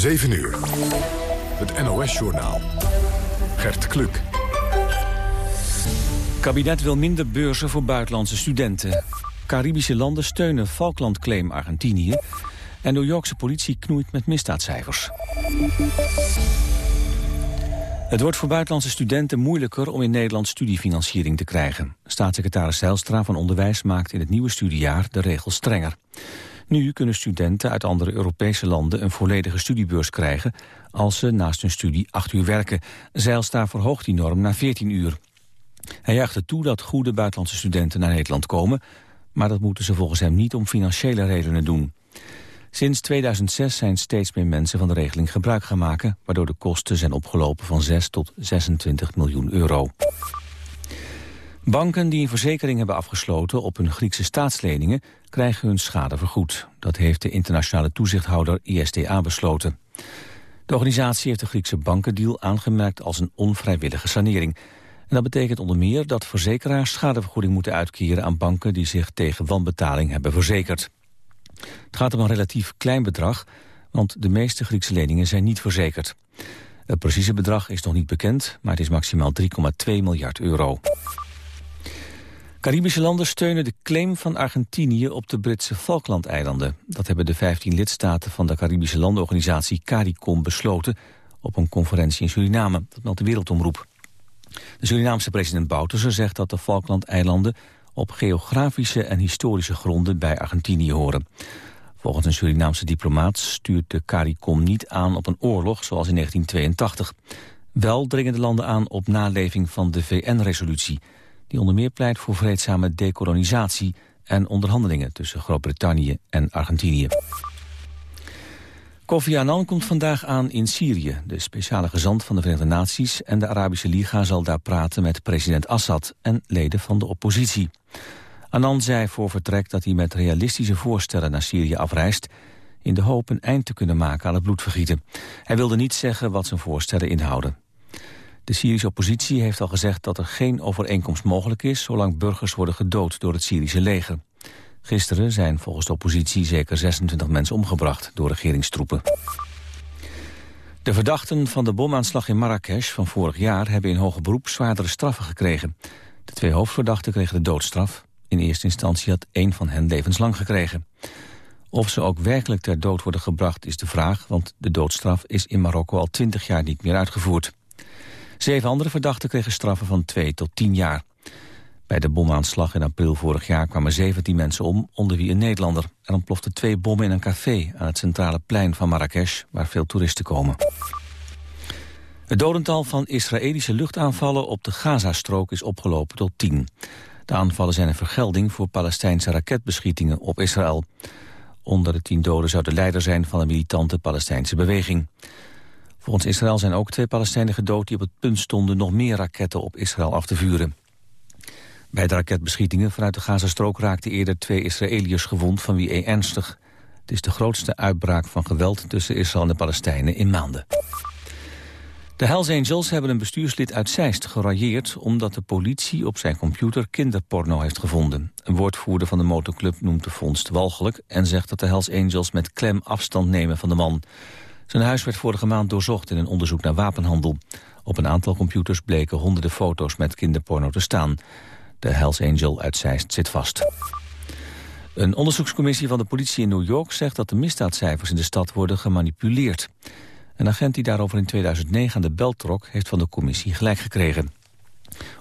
7 uur. Het NOS-journaal. Gert Kluk. Kabinet wil minder beurzen voor buitenlandse studenten. Caribische landen steunen Falklandclaim Argentinië. En New Yorkse politie knoeit met misdaadcijfers. Het wordt voor buitenlandse studenten moeilijker om in Nederland studiefinanciering te krijgen. Staatssecretaris Zijlstra van Onderwijs maakt in het nieuwe studiejaar de regels strenger. Nu kunnen studenten uit andere Europese landen een volledige studiebeurs krijgen als ze naast hun studie acht uur werken. Zijlstra verhoogt die norm naar 14 uur. Hij juicht er toe dat goede buitenlandse studenten naar Nederland komen, maar dat moeten ze volgens hem niet om financiële redenen doen. Sinds 2006 zijn steeds meer mensen van de regeling gebruik gaan maken... waardoor de kosten zijn opgelopen van 6 tot 26 miljoen euro. Banken die een verzekering hebben afgesloten op hun Griekse staatsleningen... krijgen hun schade vergoed. Dat heeft de internationale toezichthouder ISDA besloten. De organisatie heeft de Griekse bankendeal aangemerkt als een onvrijwillige sanering. En dat betekent onder meer dat verzekeraars schadevergoeding moeten uitkeren aan banken die zich tegen wanbetaling hebben verzekerd. Het gaat om een relatief klein bedrag, want de meeste Griekse leningen zijn niet verzekerd. Het precieze bedrag is nog niet bekend, maar het is maximaal 3,2 miljard euro. Caribische landen steunen de claim van Argentinië op de Britse Falklandeilanden. Dat hebben de 15 lidstaten van de Caribische landenorganisatie CARICOM besloten op een conferentie in Suriname, dat meldt de Wereldomroep. De Surinaamse president Bouterse zegt dat de Falklandeilanden op geografische en historische gronden bij Argentinië horen. Volgens een Surinaamse diplomaat stuurt de CARICOM niet aan op een oorlog zoals in 1982. Wel dringen de landen aan op naleving van de VN-resolutie... die onder meer pleit voor vreedzame dekolonisatie en onderhandelingen tussen Groot-Brittannië en Argentinië. Kofi Annan komt vandaag aan in Syrië. De speciale gezant van de Verenigde Naties en de Arabische Liga zal daar praten met president Assad en leden van de oppositie. Annan zei voor vertrek dat hij met realistische voorstellen naar Syrië afreist... in de hoop een eind te kunnen maken aan het bloedvergieten. Hij wilde niet zeggen wat zijn voorstellen inhouden. De Syrische oppositie heeft al gezegd dat er geen overeenkomst mogelijk is... zolang burgers worden gedood door het Syrische leger. Gisteren zijn volgens de oppositie zeker 26 mensen omgebracht door regeringstroepen. De verdachten van de bomaanslag in Marrakesh van vorig jaar... hebben in hoger beroep zwaardere straffen gekregen. De twee hoofdverdachten kregen de doodstraf. In eerste instantie had één van hen levenslang gekregen. Of ze ook werkelijk ter dood worden gebracht is de vraag... want de doodstraf is in Marokko al twintig jaar niet meer uitgevoerd. Zeven andere verdachten kregen straffen van twee tot tien jaar. Bij de bomaanslag in april vorig jaar kwamen 17 mensen om, onder wie een Nederlander. Er ontploften twee bommen in een café aan het centrale plein van Marrakesh, waar veel toeristen komen. Het dodental van Israëlische luchtaanvallen op de Gazastrook is opgelopen tot 10. De aanvallen zijn een vergelding voor Palestijnse raketbeschietingen op Israël. Onder de tien doden zou de leider zijn van een militante Palestijnse beweging. Volgens Israël zijn ook twee Palestijnen gedood die op het punt stonden nog meer raketten op Israël af te vuren. Bij de raketbeschietingen vanuit de Gazastrook raakten eerder twee Israëliërs gewond, van wie één ernstig. Het is de grootste uitbraak van geweld tussen Israël en de Palestijnen in maanden. De Hells Angels hebben een bestuurslid uit Zeist gerailleerd... omdat de politie op zijn computer kinderporno heeft gevonden. Een woordvoerder van de motorclub noemt de vondst walgelijk... en zegt dat de Hells Angels met klem afstand nemen van de man. Zijn huis werd vorige maand doorzocht in een onderzoek naar wapenhandel. Op een aantal computers bleken honderden foto's met kinderporno te staan. De Hells Angel uit Zeist zit vast. Een onderzoekscommissie van de politie in New York zegt dat de misdaadcijfers in de stad worden gemanipuleerd. Een agent die daarover in 2009 aan de bel trok heeft van de commissie gelijk gekregen.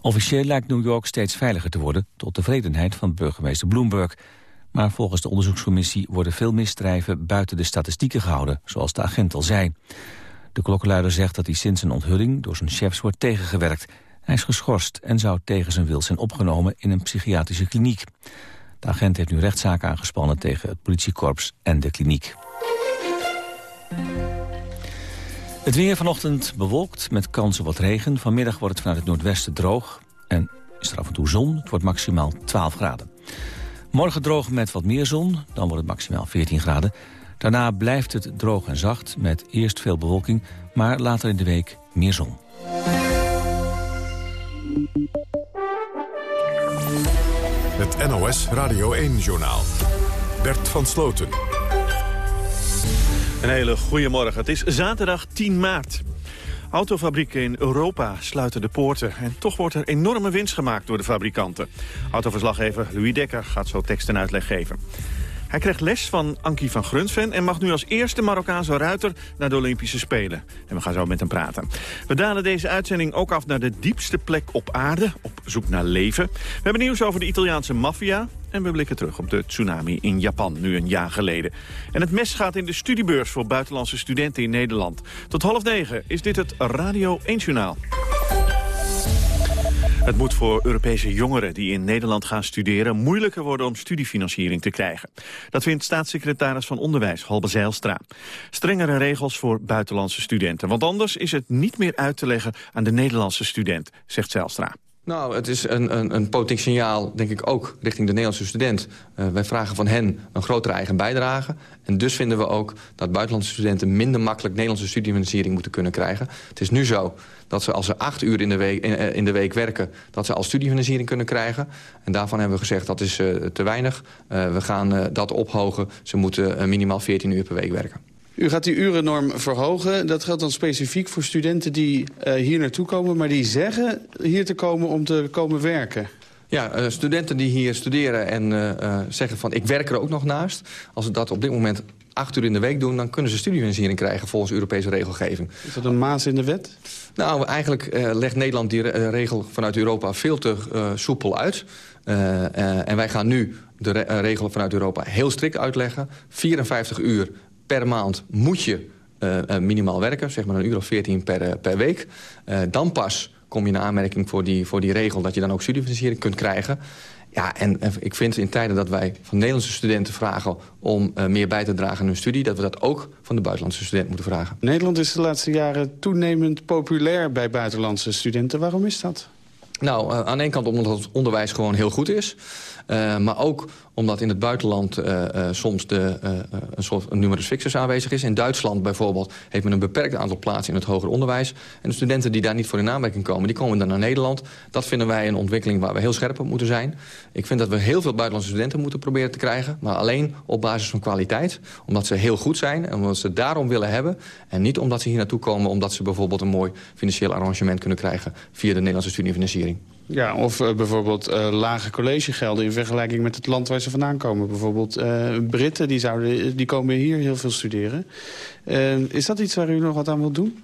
Officieel lijkt New York steeds veiliger te worden, tot tevredenheid van burgemeester Bloomberg. Maar volgens de onderzoekscommissie worden veel misdrijven buiten de statistieken gehouden, zoals de agent al zei. De klokkenluider zegt dat hij sinds zijn onthulling door zijn chefs wordt tegengewerkt hij is geschorst en zou tegen zijn wil zijn opgenomen in een psychiatrische kliniek. De agent heeft nu rechtszaken aangespannen tegen het politiekorps en de kliniek. Het weer vanochtend bewolkt met kans op wat regen. Vanmiddag wordt het vanuit het noordwesten droog en is er af en toe zon. Het wordt maximaal 12 graden. Morgen droog met wat meer zon, dan wordt het maximaal 14 graden. Daarna blijft het droog en zacht met eerst veel bewolking, maar later in de week meer zon. Het NOS Radio 1-journaal. Bert van Sloten. Een hele goede morgen. Het is zaterdag 10 maart. Autofabrieken in Europa sluiten de poorten. En toch wordt er enorme winst gemaakt door de fabrikanten. Autoverslaggever Louis Dekker gaat zo tekst en uitleg geven. Hij krijgt les van Ankie van Grunsven en mag nu als eerste Marokkaanse ruiter naar de Olympische Spelen. En we gaan zo met hem praten. We dalen deze uitzending ook af naar de diepste plek op aarde, op zoek naar leven. We hebben nieuws over de Italiaanse maffia, en we blikken terug op de tsunami in Japan, nu een jaar geleden. En het mes gaat in de studiebeurs voor buitenlandse studenten in Nederland. Tot half negen is dit het Radio 1 Journaal. Het moet voor Europese jongeren die in Nederland gaan studeren... moeilijker worden om studiefinanciering te krijgen. Dat vindt staatssecretaris van Onderwijs Halbe Zijlstra. Strengere regels voor buitenlandse studenten. Want anders is het niet meer uit te leggen aan de Nederlandse student, zegt Zijlstra. Nou, het is een, een, een politiek signaal, denk ik ook, richting de Nederlandse student. Uh, wij vragen van hen een grotere eigen bijdrage. En dus vinden we ook dat buitenlandse studenten minder makkelijk Nederlandse studiefinanciering moeten kunnen krijgen. Het is nu zo dat ze als ze acht uur in de week, in, eh, de week werken, dat ze al studiefinanciering kunnen krijgen. En daarvan hebben we gezegd dat is uh, te weinig. We gaan dat ophogen. Ze moeten minimaal 14 uur per week werken. U gaat die urennorm verhogen. Dat geldt dan specifiek voor studenten die uh, hier naartoe komen... maar die zeggen hier te komen om te komen werken. Ja, uh, studenten die hier studeren en uh, zeggen van ik werk er ook nog naast. Als ze dat op dit moment acht uur in de week doen... dan kunnen ze studiefinanciering krijgen volgens Europese regelgeving. Is dat een maas in de wet? Nou, eigenlijk legt Nederland die re regel vanuit Europa veel te soepel uit. en wij gaan nu de re regel vanuit Europa heel strikt uitleggen. 54 uur per maand moet je uh, minimaal werken. Zeg maar een uur of 14 per, uh, per week. Dan pas kom je in aanmerking voor die, voor die regel... dat je dan ook studiefinanciering kunt krijgen. Ja, en, en ik vind in tijden dat wij van Nederlandse studenten vragen... om meer bij te dragen aan hun studie... dat we dat ook van de buitenlandse student moeten vragen. Nederland is de laatste jaren toenemend populair bij buitenlandse studenten. Waarom is dat? Nou, aan de ene kant omdat het onderwijs gewoon heel goed is. Uh, maar ook omdat in het buitenland uh, uh, soms de, een soort een numerus fixus aanwezig is. In Duitsland bijvoorbeeld heeft men een beperkt aantal plaatsen in het hoger onderwijs. En de studenten die daar niet voor in aanmerking komen, die komen dan naar Nederland. Dat vinden wij een ontwikkeling waar we heel scherp op moeten zijn. Ik vind dat we heel veel buitenlandse studenten moeten proberen te krijgen. Maar alleen op basis van kwaliteit. Omdat ze heel goed zijn en omdat ze daarom willen hebben. En niet omdat ze hier naartoe komen omdat ze bijvoorbeeld een mooi financieel arrangement kunnen krijgen via de Nederlandse studiefinanciering. Ja, of uh, bijvoorbeeld uh, lage collegegelden in vergelijking met het land waar ze vandaan komen. Bijvoorbeeld uh, Britten, die, zouden, die komen hier heel veel studeren. is dat iets waar u nog wat aan wilt doen?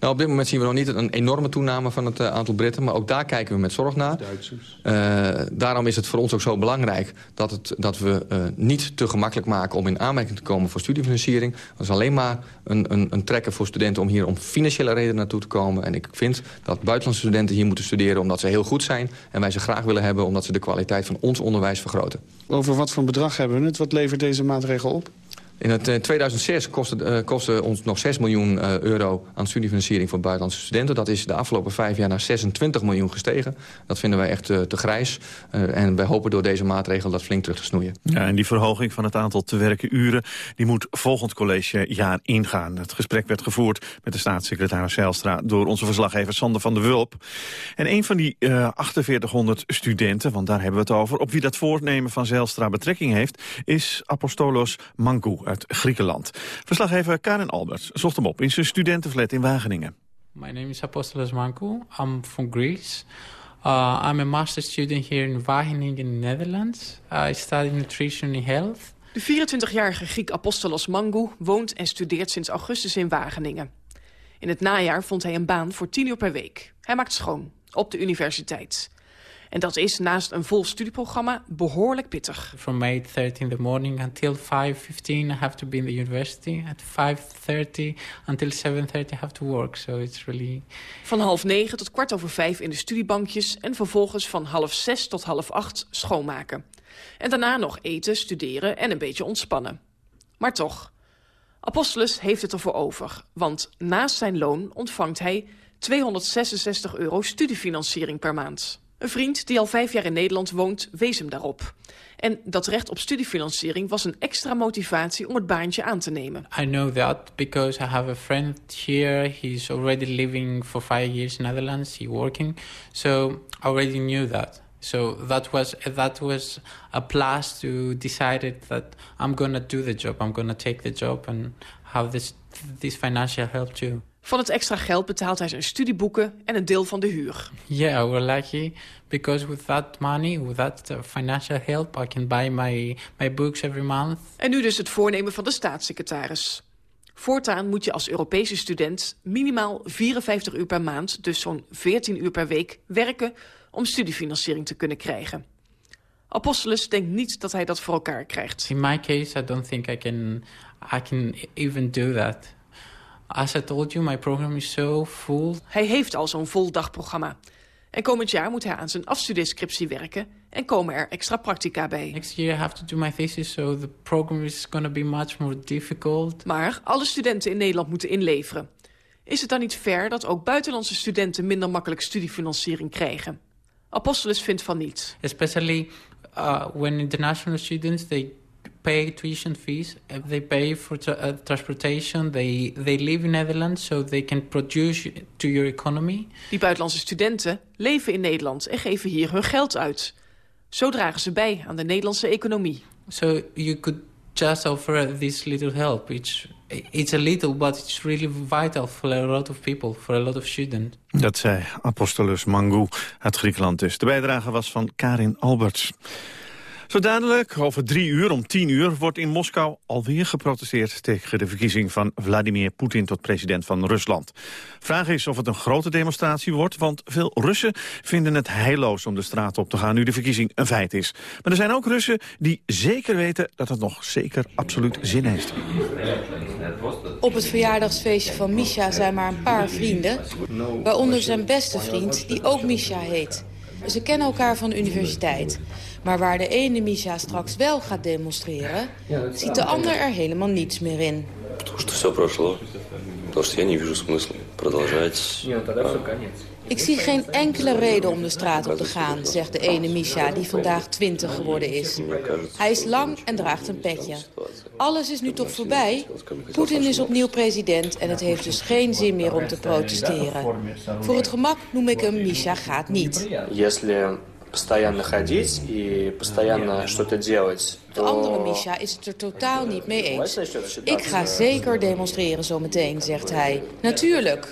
Nou, op dit moment zien we nog niet een enorme toename van het uh, aantal Britten. Maar ook daar kijken we met zorg naar. Duitsers. Uh, daarom is het voor ons ook zo belangrijk dat, het, dat we uh, niet te gemakkelijk maken... om in aanmerking te komen voor studiefinanciering. Dat is alleen maar een, een, een trekker voor studenten om hier om financiële redenen naartoe te komen. En ik vind dat buitenlandse studenten hier moeten studeren omdat ze heel goed zijn. En wij ze graag willen hebben omdat ze de kwaliteit van ons onderwijs vergroten. Over wat voor bedrag hebben we het? Wat levert deze maatregel op? In het, uh, 2006 kostte, uh, ons nog 6 miljoen uh, euro aan studiefinanciering voor buitenlandse studenten. Dat is de afgelopen vijf jaar naar 26 miljoen gestegen. Dat vinden wij echt te grijs. en wij hopen door deze maatregel dat flink terug te snoeien. Ja, en die verhoging van het aantal te werken uren... die moet volgend collegejaar ingaan. Het gesprek werd gevoerd met de staatssecretaris Zijlstra... door onze verslaggever Sander van der Wulp. En een van die 4800 studenten, want daar hebben we het over... op wie dat voornemen van Zijlstra betrekking heeft... is Apostolos Mangou uit Griekenland. Verslaggever Karen Albert zocht hem op in zijn studentenflat in Wageningen. My name is Apostolos Mankou. I'm from Greece. Uh, I'm a master student here in Wageningen in the Netherlands. I study nutrition and health. De 24-jarige Griek Apostolos Mangou woont en studeert sinds augustus in Wageningen. In het najaar vond hij een baan voor 10 uur per week. Hij maakt schoon, op de universiteit. En dat is naast een vol studieprogramma behoorlijk pittig. From 8.30 in the morning until 5.15 I have to be in the university. At 5.30 until 7.30 I have to work. So it's really... Van half negen tot kwart over vijf in de studiebankjes... en vervolgens van half zes tot half acht schoonmaken. En daarna nog eten, studeren en een beetje ontspannen. Maar toch, Apostolus heeft het ervoor over. Want naast zijn loon ontvangt hij 266 euro studiefinanciering per maand. Een vriend die al vijf jaar in Nederland woont, wees hem daarop. En dat recht op studiefinanciering was een extra motivatie om het baantje aan te nemen. I know that because I have a friend here. He's already living for five years in Netherlands. He's working. So I already knew that. So that was that was a plus to decided that I'm gonna do the job. I'm gonna take the job and have this this financial help too. Van het extra geld betaalt hij zijn studieboeken en een deel van de huur. Yeah, we're lucky because with that money, with that uh, financial help, I can buy my my books every month. En nu dus het voornemen van de staatssecretaris. Voortaan moet je als Europese student minimaal 54 uur per maand, dus zo'n 14 uur per week, werken om studiefinanciering te kunnen krijgen. Apostolos denkt niet dat hij dat voor elkaar krijgt. In my case, I don't think I can I can even do that. As I told you, my program is so full. Hij heeft al zo'n vol dagprogramma. En komend jaar moet hij aan zijn afstudeerscriptie werken en komen er extra practica bij. Next year I have to do my thesis, so the program is going to be much more difficult. Maar alle studenten in Nederland moeten inleveren. Is het dan niet fair dat ook buitenlandse studenten minder makkelijk studiefinanciering krijgen? Apostolos vindt van niet. Especially uh, when international students they pay tuition fees, uh, they pay for tra uh, transportation, they they live in Netherlands, so they can produce to your economy. Die buitenlandse studenten leven in Nederland en geven hier hun geld uit. Zo dragen ze bij aan de Nederlandse economie. So you could just offer this little help. It's it's a little, but it's really vital for a lot of people, for a lot of students. Dat zei Apostolus Mangou uit Griekenland dus. De bijdrage was van Karin Alberts. Zo dadelijk, over drie uur, om tien uur, wordt in Moskou alweer geprotesteerd tegen de verkiezing van Vladimir Poetin tot president van Rusland. Vraag is of het een grote demonstratie wordt, want veel Russen vinden het heilloos om de straat op te gaan nu de verkiezing een feit is. Maar er zijn ook Russen die zeker weten dat het nog zeker absoluut zin heeft. Op het verjaardagsfeestje van Misha zijn maar een paar vrienden, waaronder zijn beste vriend, die ook Misha heet. Ze kennen elkaar van de universiteit. Maar waar de ene Misha straks wel gaat demonstreren... ziet de ander er helemaal niets meer in. Ik zie geen enkele reden om de straat op te gaan, zegt de ene Misha die vandaag 20 geworden is. Hij is lang en draagt een petje. Alles is nu toch voorbij? Poetin is opnieuw president en het heeft dus geen zin meer om te protesteren. Voor het gemak noem ik hem Misha gaat niet постоянно ходить и постоянно что-то делать, De andere Misha is het er totaal niet mee eens. Ik ga zeker demonstreren zometeen, zegt hij. Natuurlijk.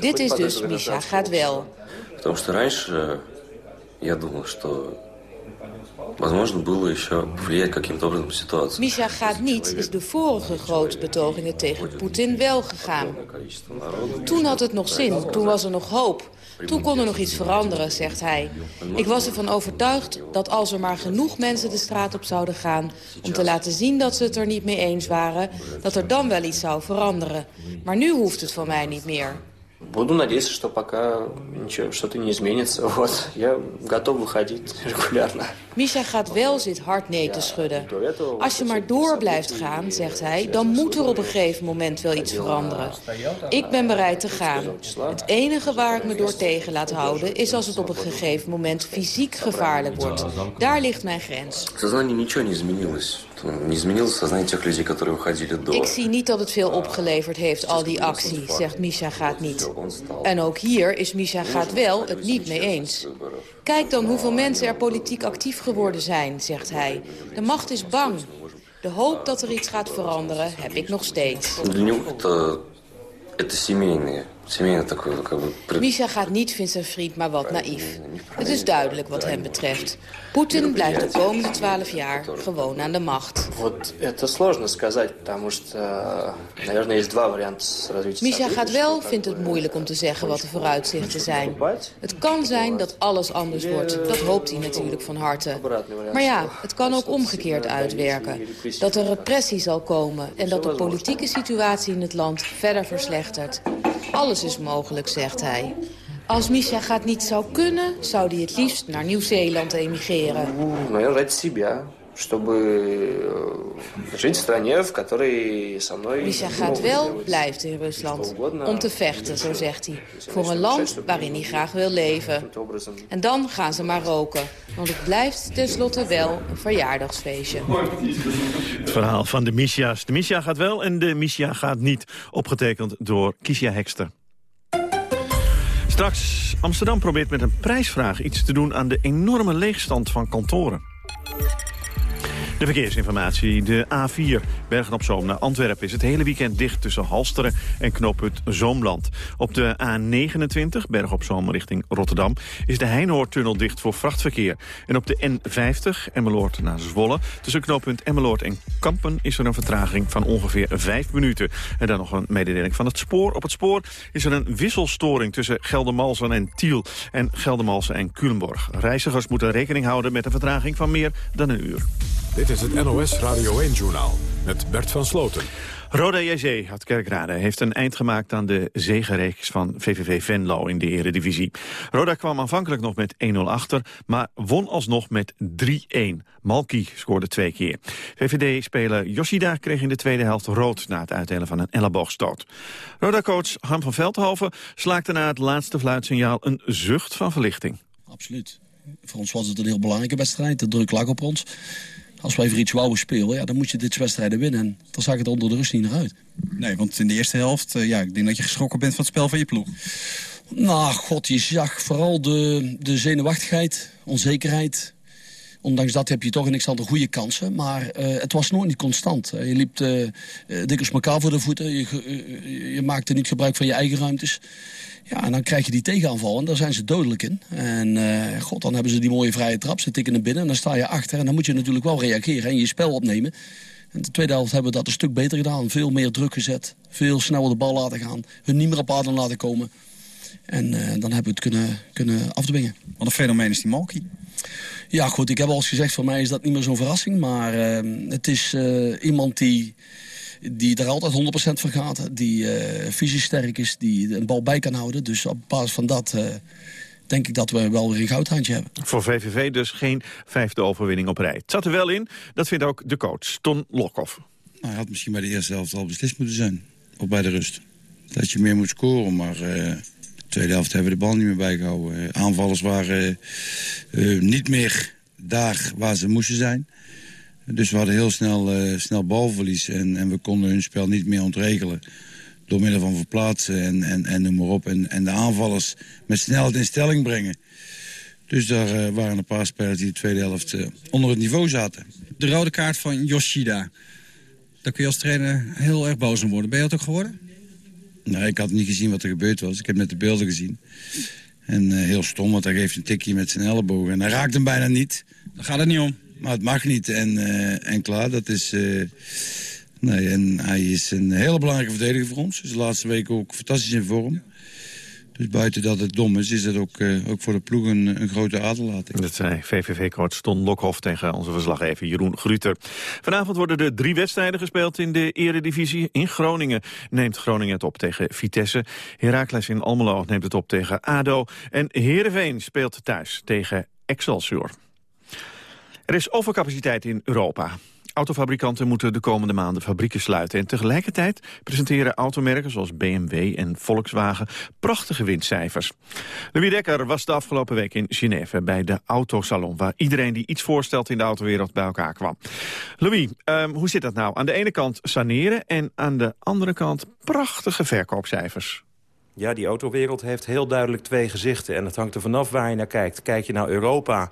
Dit is dus Misha gaat wel. Потому что раньше я думал, что Возможно, было еще повлиять каким-то образом на ситуацию. Misha gaat niet is de vorige grote betogingen tegen Poetin wel gegaan. Toen had het nog zin, toen was er nog hoop. Toen kon er nog iets veranderen, zegt hij. Ik was ervan overtuigd dat als er maar genoeg mensen de straat op zouden gaan... om te laten zien dat ze het er niet mee eens waren... dat er dan wel iets zou veranderen. Maar nu hoeft het van mij niet meer. Буду надеяться, что пока ничего, что-то не изменится. Вот, я готов выходить регулярно. Misha gaat wel zit hard nee te schudden. Als je maar door blijft gaan, zegt hij, dan moet er op een gegeven moment wel iets veranderen. Ik ben bereid te gaan. Het enige waar ik me door tegen laat houden is als het op een gegeven moment fysiek gevaarlijk wordt. Daar ligt mijn grens. Ik zie niet dat het veel opgeleverd heeft, al die actie, zegt Misha gaat niet. En ook hier is Misha gaat wel het niet mee eens. Kijk dan hoeveel mensen er politiek actief geworden zijn, zegt hij. De macht is bang. De hoop dat er iets gaat veranderen heb ik nog steeds. Misha gaat niet, vindt zijn vriend, maar wat naïef. Het is duidelijk wat hem betreft. Poetin blijft de komende twaalf jaar gewoon aan de macht. Misha gaat wel, vindt het moeilijk om te zeggen wat de vooruitzichten zijn. Het kan zijn dat alles anders wordt. Dat hoopt hij natuurlijk van harte. Maar ja, het kan ook omgekeerd uitwerken. Dat er repressie zal komen en dat de politieke situatie in het land verder verslechtert. Alles is mogelijk, zegt hij. Als Misha gaat niet zou kunnen, zou hij het liefst naar Nieuw-Zeeland emigreren. Misha gaat wel, blijft in Rusland. Om te vechten, zo zegt hij. Voor een land waarin hij graag wil leven. En dan gaan ze maar roken. Want het blijft tenslotte wel een verjaardagsfeestje. Het verhaal van de Misha's. De Misha gaat wel en de Misha gaat niet. Opgetekend door Kisha Hekster Straks, Amsterdam probeert met een prijsvraag iets te doen aan de enorme leegstand van kantoren. De verkeersinformatie. De A4 Bergen-op-Zoom naar Antwerpen is het hele weekend dicht tussen Halsteren en knooppunt Zoomland. Op de A29 Bergen-op-Zoom richting Rotterdam is de Heinoortunnel dicht voor vrachtverkeer. En op de N50 Emmeloord naar Zwolle tussen knooppunt Emmeloord en Kampen is er een vertraging van ongeveer 5 minuten. En dan nog een mededeling van het spoor. Op het spoor is er een wisselstoring tussen Geldermalsen en Tiel en Geldermalsen en Culemborg. Reizigers moeten rekening houden met een vertraging van meer dan een uur. Dit is het NOS Radio 1-journaal met Bert van Sloten. Roda JC uit Kerkrade heeft een eind gemaakt aan de zegenreeks van VVV Venlo in de eredivisie. Roda kwam aanvankelijk nog met 1-0 achter, maar won alsnog met 3-1. Malki scoorde twee keer. VVD-speler Yoshida kreeg in de tweede helft rood na het uitdelen van een elleboogstoot. Roda-coach Harm van Veldhoven slaakte na het laatste fluitsignaal een zucht van verlichting. Absoluut. Voor ons was het een heel belangrijke wedstrijd. De druk lag op ons. Als wij voor iets wouden spelen, ja, dan moet je dit wedstrijden winnen. En dan zag het onder de rust niet naar uit. Nee, want in de eerste helft, uh, ja, ik denk dat je geschrokken bent van het spel van je ploeg. Nou, god, je zag vooral de, de zenuwachtigheid, onzekerheid. Ondanks dat heb je toch in niks andere goede kansen. Maar uh, het was nooit niet constant. je liep uh, dikwijls elkaar voor de voeten. Je, je maakte niet gebruik van je eigen ruimtes. Ja, en dan krijg je die tegenaanval en daar zijn ze dodelijk in. En uh, god, dan hebben ze die mooie vrije trap, ze tikken naar binnen... en dan sta je achter en dan moet je natuurlijk wel reageren en je spel opnemen. En de tweede helft hebben we dat een stuk beter gedaan. Veel meer druk gezet, veel sneller de bal laten gaan... hun niet meer op adem laten komen. En uh, dan hebben we het kunnen, kunnen afdwingen. Wat een fenomeen is die Malky. Ja, goed, ik heb al eens gezegd, voor mij is dat niet meer zo'n verrassing. Maar uh, het is iemand die die er altijd 100% van gaat. Die uh, fysisch sterk is, die een bal bij kan houden. Dus op basis van dat uh, denk ik dat we wel weer een goudhandje hebben. Voor VVV dus geen vijfde overwinning op rij. Het zat er wel in, dat vindt ook de coach, Ton Lokhoff. Nou, hij had misschien bij de eerste helft al beslist moeten zijn. Of bij de rust. Dat je meer moet scoren, maar... Uh, de tweede helft hebben we de bal niet meer bijgehouden. aanvallers waren niet meer daar waar ze moesten zijn. Dus we hadden heel snel, uh, snel balverlies en, en we konden hun spel niet meer ontregelen. Door middel van verplaatsen en, en, en noem maar op. En, en de aanvallers met snelheid in stelling brengen. Dus daar uh, waren een paar spelers die de tweede helft uh, onder het niveau zaten. De rode kaart van Yoshida. Daar kun je als trainer heel erg boos om worden. Ben je dat ook geworden? Nee, ik had niet gezien wat er gebeurd was. Ik heb net de beelden gezien. En heel stom, want hij geeft een tikje met zijn elleboog. En hij raakt hem bijna niet. Daar gaat het niet om. Maar het mag niet en, uh, en klaar, dat is... Uh, nee, en hij is een hele belangrijke verdediger voor ons. Dus de laatste week ook fantastisch in vorm. Dus buiten dat het dom is, is het ook, uh, ook voor de ploeg een, een grote aderlating. Dat zei VVV-coach Ton Lokhoff tegen onze verslaggever Jeroen Gruter. Vanavond worden er drie wedstrijden gespeeld in de eredivisie. In Groningen neemt Groningen het op tegen Vitesse. Heracles in Almelo neemt het op tegen ADO. En Heerenveen speelt thuis tegen Excelsior. Er is overcapaciteit in Europa. Autofabrikanten moeten de komende maanden fabrieken sluiten. En tegelijkertijd presenteren automerken zoals BMW en Volkswagen prachtige winstcijfers. Louis Dekker was de afgelopen week in Genève bij de Autosalon... waar iedereen die iets voorstelt in de autowereld bij elkaar kwam. Louis, um, hoe zit dat nou? Aan de ene kant saneren en aan de andere kant prachtige verkoopcijfers. Ja, die autowereld heeft heel duidelijk twee gezichten. En het hangt er vanaf waar je naar kijkt. Kijk je naar Europa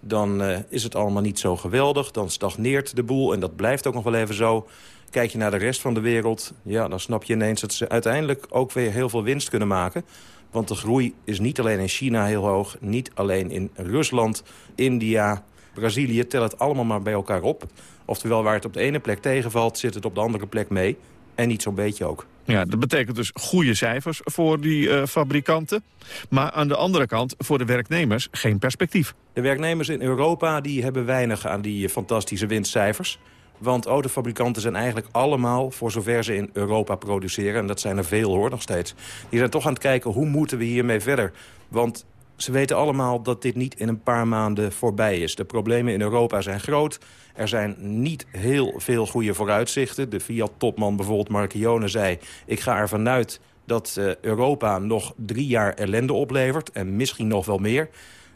dan uh, is het allemaal niet zo geweldig. Dan stagneert de boel en dat blijft ook nog wel even zo. Kijk je naar de rest van de wereld, ja, dan snap je ineens... dat ze uiteindelijk ook weer heel veel winst kunnen maken. Want de groei is niet alleen in China heel hoog... niet alleen in Rusland, India, Brazilië... tel het allemaal maar bij elkaar op. Oftewel, waar het op de ene plek tegenvalt... zit het op de andere plek mee. En niet zo'n beetje ook. Ja, dat betekent dus goede cijfers voor die uh, fabrikanten. Maar aan de andere kant voor de werknemers geen perspectief. De werknemers in Europa die hebben weinig aan die fantastische winstcijfers. Want autofabrikanten zijn eigenlijk allemaal, voor zover ze in Europa produceren... en dat zijn er veel hoor, nog steeds... die zijn toch aan het kijken, hoe moeten we hiermee verder? Want ze weten allemaal dat dit niet in een paar maanden voorbij is. De problemen in Europa zijn groot. Er zijn niet heel veel goede vooruitzichten. De Fiat-topman bijvoorbeeld Marchione zei... ik ga ervan uit dat uh, Europa nog drie jaar ellende oplevert... en misschien nog wel meer.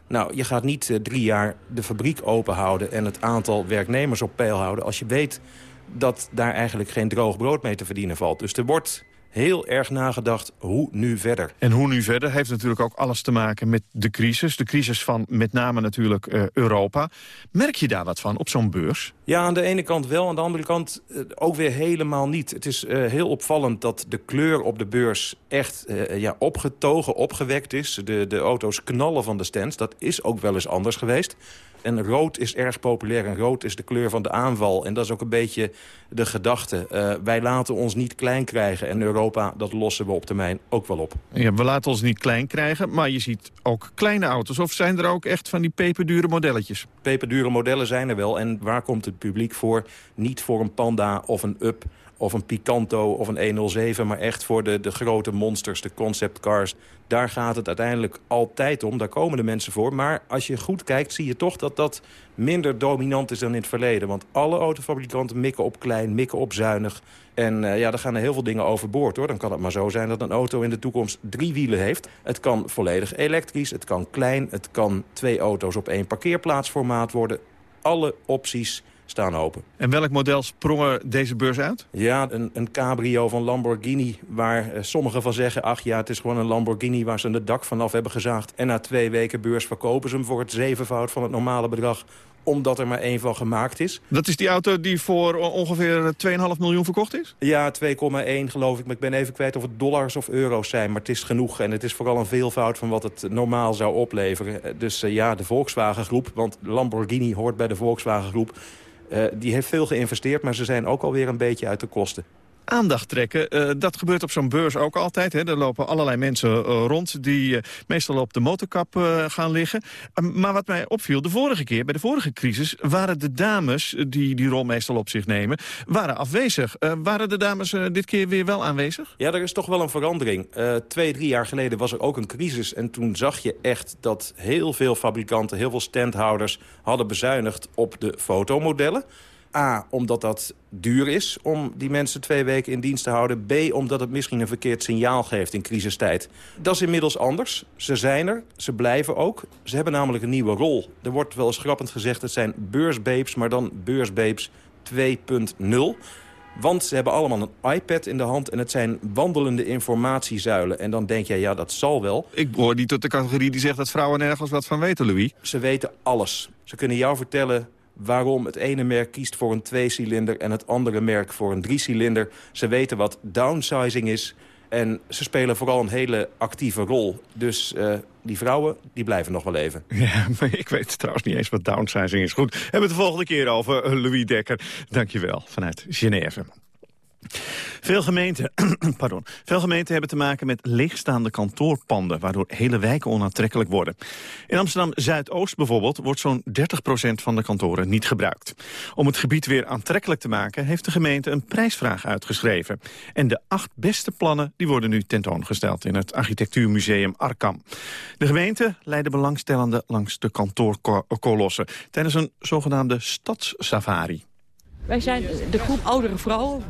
Nou, je gaat niet uh, drie jaar de fabriek open houden... en het aantal werknemers op peil houden... als je weet dat daar eigenlijk geen droog brood mee te verdienen valt. Dus er wordt heel erg nagedacht hoe nu verder. En hoe nu verder heeft natuurlijk ook alles te maken met de crisis. De crisis van met name natuurlijk uh, Europa. Merk je daar wat van op zo'n beurs? Ja, aan de ene kant wel, aan de andere kant uh, ook weer helemaal niet. Het is uh, heel opvallend dat de kleur op de beurs echt ja, opgetogen, opgewekt is. De, de auto's knallen van de stands. Dat is ook wel eens anders geweest. En rood is erg populair en rood is de kleur van de aanval. En dat is ook een beetje de gedachte. Uh, wij laten ons niet klein krijgen. En Europa, dat lossen we op termijn ook wel op. Ja, we laten ons niet klein krijgen, maar je ziet ook kleine auto's. Of zijn er ook echt van die peperdure modelletjes? Peperdure modellen zijn er wel. En waar komt het publiek voor? Niet voor een Panda of een Up of een Picanto of een 107... maar echt voor de, de grote monsters, de conceptcars. Daar gaat het uiteindelijk altijd om. Daar komen de mensen voor. Maar als je goed kijkt, zie je toch dat dat minder dominant is dan in het verleden. Want alle autofabrikanten mikken op klein, mikken op zuinig. En uh, ja, daar gaan er heel veel dingen overboord. hoor. Dan kan het maar zo zijn dat een auto in de toekomst drie wielen heeft. Het kan volledig elektrisch, het kan klein... het kan twee auto's op één parkeerplaatsformaat worden. Alle opties staan open. En welk model sprongen deze beurs uit? Ja, een, een cabrio van Lamborghini waar uh, sommigen van zeggen... ach ja, het is gewoon een Lamborghini waar ze het dak vanaf hebben gezaagd. En na twee weken beurs verkopen ze hem voor het zevenvoud van het normale bedrag omdat er maar één van gemaakt is. Dat is die auto die voor ongeveer 2,5 miljoen verkocht is? Ja, 2,1 geloof ik. Maar ik ben even kwijt of het dollars of euro's zijn. Maar het is genoeg en het is vooral een veelvoud van wat het normaal zou opleveren. Dus uh, ja, de Volkswagen groep, want Lamborghini hoort bij de Volkswagen groep... Uh, die heeft veel geïnvesteerd, maar ze zijn ook alweer een beetje uit de kosten aandacht trekken. Uh, dat gebeurt op zo'n beurs ook altijd. Hè. Er lopen allerlei mensen uh, rond die uh, meestal op de motorkap gaan liggen. maar wat mij opviel, de vorige keer, bij de vorige crisis... waren de dames, die die rol meestal op zich nemen, waren afwezig. waren de dames dit keer weer wel aanwezig? Ja, er is toch wel een verandering. twee, drie jaar geleden was er ook een crisis. En toen zag je echt dat heel veel fabrikanten, heel veel standhouders... hadden bezuinigd op de fotomodellen. A, omdat dat duur is om die mensen twee weken in dienst te houden. B, omdat het misschien een verkeerd signaal geeft in crisistijd. Dat is inmiddels anders. Ze zijn er, ze blijven ook. Ze hebben namelijk een nieuwe rol. Er wordt wel eens grappend gezegd, het zijn beursbabes, maar dan beursbabes 2.0. Want ze hebben allemaal een iPad in de hand en het zijn wandelende informatiezuilen. En dan denk jij, ja, dat zal wel. Ik hoor niet tot de categorie die zegt dat vrouwen nergens wat van weten, Louis. Ze weten alles. Ze kunnen jou vertellen waarom het ene merk kiest voor een tweecilinder... en het andere merk voor een driecilinder. Ze weten wat downsizing is... En ze spelen vooral een hele actieve rol. Dus uh, die vrouwen, die blijven nog wel even. Ja, maar ik weet trouwens niet eens wat downsizing is. Goed, hebben we het de volgende keer over. Eh, Louis Dekker, dank je wel, vanuit Genève. Veel gemeenten, pardon, veel gemeenten hebben te maken met leegstaande kantoorpanden... waardoor hele wijken onaantrekkelijk worden. In Amsterdam-Zuidoost bijvoorbeeld wordt zo'n 30% van de kantoren niet gebruikt. Om het gebied weer aantrekkelijk te maken... heeft de gemeente een prijsvraag uitgeschreven. En de acht beste plannen die worden nu tentoongesteld... in het architectuurmuseum Arkam. De gemeente leidde belangstellenden langs de kantoorkolossen... tijdens een zogenaamde stadssafari. Wij zijn de groep oudere vrouwen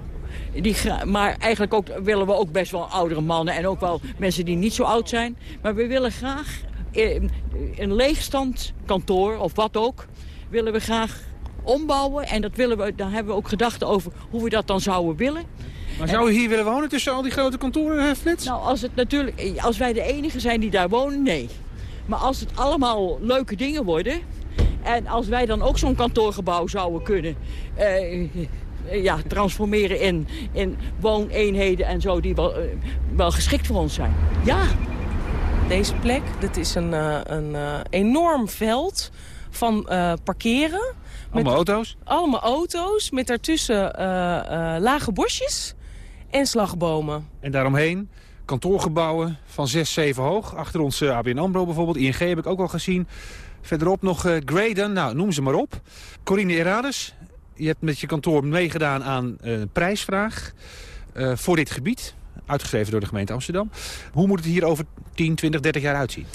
die, maar eigenlijk ook, willen we ook best wel oudere mannen en ook wel mensen die niet zo oud zijn. Maar we willen graag een leegstand kantoor of wat ook, willen we graag ombouwen. En dat willen we, daar hebben we ook gedachten over hoe we dat dan zouden willen. Maar zou u hier willen wonen tussen al die grote kantoren, eh, Flits? Nou, als, het natuurlijk, als wij de enige zijn die daar wonen, nee. Maar als het allemaal leuke dingen worden... en als wij dan ook zo'n kantoorgebouw zouden kunnen... Eh, eh, ja, transformeren in, in wooneenheden en zo die wel, eh, wel geschikt voor ons zijn. Ja. Deze plek, dit is een, uh, een enorm veld van parkeren. Allemaal auto's? Allemaal auto's, met daartussen lage bosjes en slagbomen. En daaromheen kantoorgebouwen van 6, 7 hoog. Achter ons ABN AMRO bijvoorbeeld, ING heb ik ook al gezien. Verderop nog uh, Graden, nou noem ze maar op. Corine Erades, je hebt met je kantoor meegedaan aan een prijsvraag uh, voor dit gebied. Uitgeschreven door de gemeente Amsterdam. Hoe moet het hier over 10, 20, 30 jaar uitzien?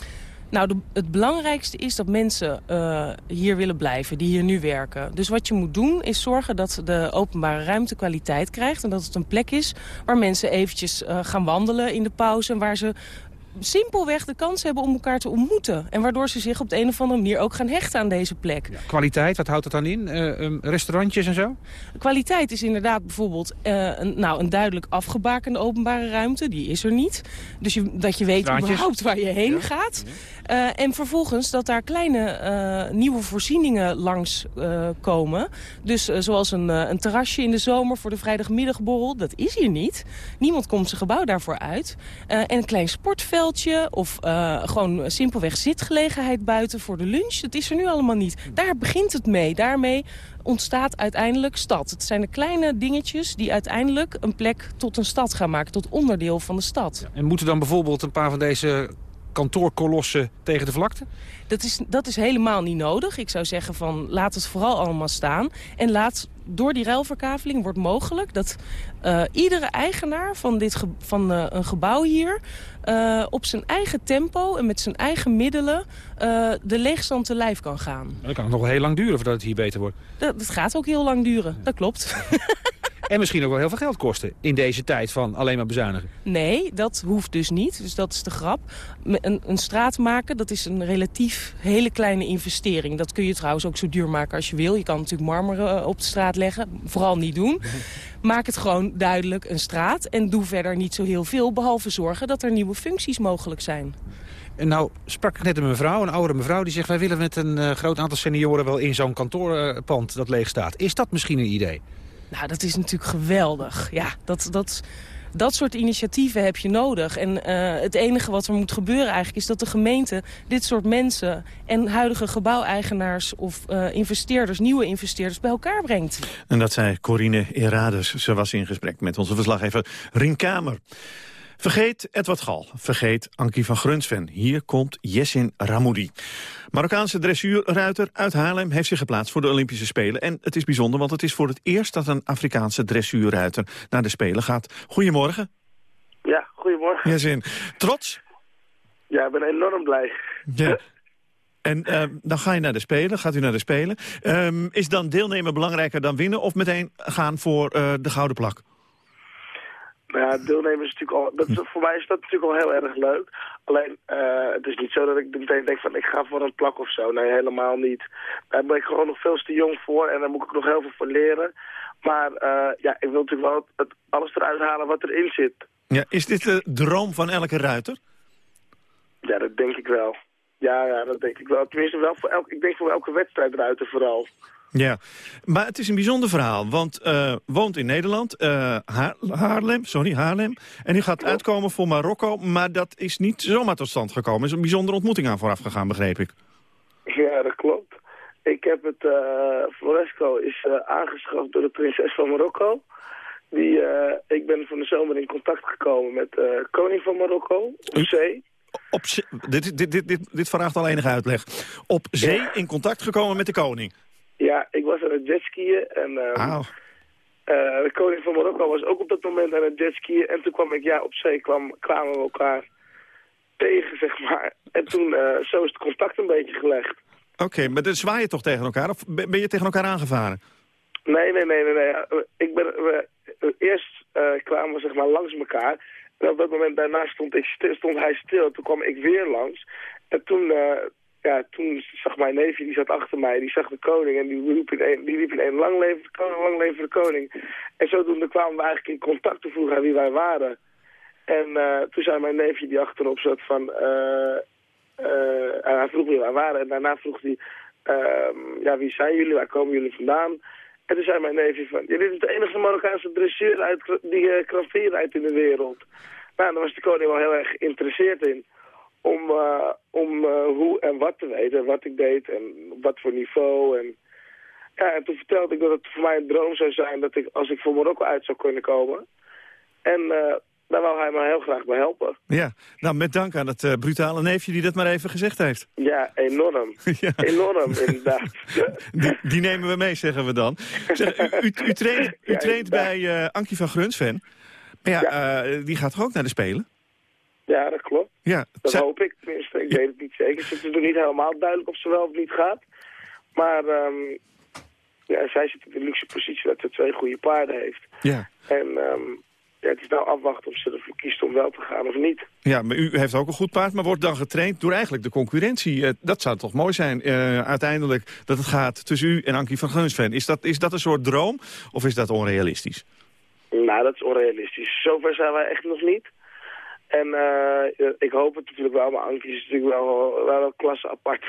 Nou, het belangrijkste is dat mensen uh, hier willen blijven, die hier nu werken. Dus wat je moet doen is zorgen dat de openbare ruimte kwaliteit krijgt. En dat het een plek is waar mensen eventjes gaan wandelen in de pauze. En waar ze simpelweg de kans hebben om elkaar te ontmoeten. En waardoor ze zich op de een of andere manier ook gaan hechten aan deze plek. Kwaliteit, wat houdt het dan in? Eh, um, restaurantjes en zo? Kwaliteit is inderdaad bijvoorbeeld uh, een, nou, een duidelijk afgebakende openbare ruimte. Die is er niet. Dus je, dat je weet Straatjes. überhaupt waar je heen gaat. Uh, en vervolgens dat daar kleine nieuwe voorzieningen langs komen. Dus zoals een, een terrasje in de zomer voor de vrijdagmiddagborrel. Dat is hier niet. Niemand komt zijn gebouw daarvoor uit. en een klein of gewoon simpelweg zitgelegenheid buiten voor de lunch. Dat is er nu allemaal niet. Daar begint het mee. Daarmee ontstaat uiteindelijk stad. Het zijn de kleine dingetjes die uiteindelijk een plek tot een stad gaan maken. Tot onderdeel van de stad. En moeten dan bijvoorbeeld een paar van deze kantoorkolossen tegen de vlakte? Dat is, dat is helemaal niet nodig. Ik zou zeggen van laat het vooral allemaal staan. En laat door die ruilverkaveling wordt mogelijk dat uh, iedere eigenaar van, dit ge van uh, een gebouw hier... Uh, op zijn eigen tempo en met zijn eigen middelen de leegstand te lijf kan gaan. Dat kan nog wel heel lang duren voordat het hier beter wordt. Dat, dat gaat ook heel lang duren, dat klopt. En misschien ook wel heel veel geld kosten in deze tijd van alleen maar bezuinigen. Nee, dat hoeft dus niet. Dus dat is de grap. Een, een straat maken, dat is een relatief hele kleine investering. Dat kun je trouwens ook zo duur maken als je wil. Je kan natuurlijk marmer op de straat leggen. Vooral niet doen. Maak het gewoon duidelijk een straat. En doe verder niet zo heel veel. Behalve zorgen dat er nieuwe functies mogelijk zijn. En nou sprak ik net een mevrouw, een oudere mevrouw... die zegt wij willen met een uh, groot aantal senioren wel in zo'n kantoorpand dat leeg staat. Is dat misschien een idee? Nou, dat is natuurlijk geweldig. Ja, dat, dat, dat soort initiatieven heb je nodig. En uh, het enige wat er moet gebeuren eigenlijk is dat de gemeente dit soort mensen... en huidige gebouweigenaars of uh, investeerders, nieuwe investeerders bij elkaar brengt. En dat zei Corine Erades. Ze was in gesprek met onze verslaggever Rien Kamer. Vergeet Edward Gal, vergeet Ankie van Grunsven. Hier komt Jessin Ramoudi. Marokkaanse dressuurruiter uit Haarlem heeft zich geplaatst voor de Olympische Spelen. En het is bijzonder, want het is voor het eerst dat een Afrikaanse dressuurruiter naar de Spelen gaat. Goedemorgen. Ja, goedemorgen. Jessin. Trots? Ja, ik ben enorm blij. Ja. En uh, dan ga je naar de Spelen, gaat u naar de Spelen. Um, is dan deelnemen belangrijker dan winnen of meteen gaan voor uh, de gouden plak? Nou ja, deelnemen is natuurlijk al... Dat, voor mij is dat natuurlijk al heel erg leuk. Alleen, uh, het is niet zo dat ik meteen denk van ik ga voor een plak of zo. Nee, helemaal niet. Daar ben ik gewoon nog veel te jong voor en daar moet ik nog heel veel voor leren. Maar uh, ja, ik wil natuurlijk wel het, alles eruit halen wat erin zit. Ja, is dit de droom van elke ruiter? Ja, dat denk ik wel. Ja, ja, dat denk ik wel. Tenminste, wel voor elk, ik denk voor elke wedstrijdruiter vooral. Ja, maar het is een bijzonder verhaal, want uh, woont in Nederland, uh, Haar Haarlem, sorry, Haarlem. En u gaat uitkomen voor Marokko, maar dat is niet zomaar tot stand gekomen. Er is een bijzondere ontmoeting aan vooraf gegaan, begreep ik. Ja, dat klopt. Ik heb het, uh, Floresco is aangeschaft door de prinses van Marokko. Die, ik ben van de zomer in contact gekomen met koning van Marokko, op zee. Op zee, dit, dit, dit, dit, dit vraagt al enige uitleg. Op zee ja. in contact gekomen met de koning. Ja, ik was aan het jetskiën en um, uh, de koning van Marokko was ook op dat moment aan het jetskiën. En toen kwam ik, ja, op zee kwam, kwamen we elkaar tegen, zeg maar. En toen, uh, zo is het contact een beetje gelegd. Oké, okay, maar dan zwaai je toch tegen elkaar? Of ben je tegen elkaar aangevaren? Nee, nee, nee, nee. nee. Ik ben, we, eerst uh, kwamen we zeg maar langs elkaar. En op dat moment daarna stond, ik stil, stond hij stil. Toen kwam ik weer langs. En toen, uh, ja, toen zag mijn neefje, die zat achter mij, die zag de koning en die riep in een, die riep lang leven de koning, lang leven de koning. En zodoende kwamen we eigenlijk in contact te voegen aan wie wij waren. En uh, toen zei mijn neefje die achterop zat van, uh, uh, hij vroeg wie wij waren en daarna vroeg hij, uh, ja wie zijn jullie, waar komen jullie vandaan? En toen zei mijn neefje van, ja, dit is de enige Marokkaanse dressuur uit, die uh, rijdt in de wereld. Nou, daar was de koning wel heel erg geïnteresseerd in om, uh, om uh, hoe en wat te weten, wat ik deed en op wat voor niveau. En, ja, en toen vertelde ik dat het voor mij een droom zou zijn dat ik, als ik voor Marokko uit zou kunnen komen. En uh, daar wou hij me heel graag bij helpen. Ja, nou met dank aan het uh, brutale neefje die dat maar even gezegd heeft. Ja, enorm. ja. Enorm, inderdaad. die, die, nemen we mee, zeggen we dan. Zeg, u, u, u, traint, u ja, traint bij Ankie van Grunsven. Maar ja, die gaat toch ook naar de Spelen? Ja, dat klopt. Ja, dat hoop ik. Tenminste, ik weet het niet zeker. Het is nog niet helemaal duidelijk of ze wel of niet gaat. Maar um, ja, zij zit in de luxe positie dat ze twee goede paarden heeft. Ja. En um, ja, het is nou afwachten of ze ervoor kiest om wel te gaan of niet. Ja, maar u heeft ook een goed paard, maar wordt dan getraind door eigenlijk de concurrentie. Eh, dat zou toch mooi zijn, uh, uiteindelijk, dat het gaat tussen u en Ankie van Geunsven. Is dat, is dat een soort droom of is dat onrealistisch? Nou, dat is onrealistisch. Zover zijn wij echt nog niet. En uh, ik hoop het natuurlijk wel, maar Ankie is natuurlijk wel, wel een klasse apart.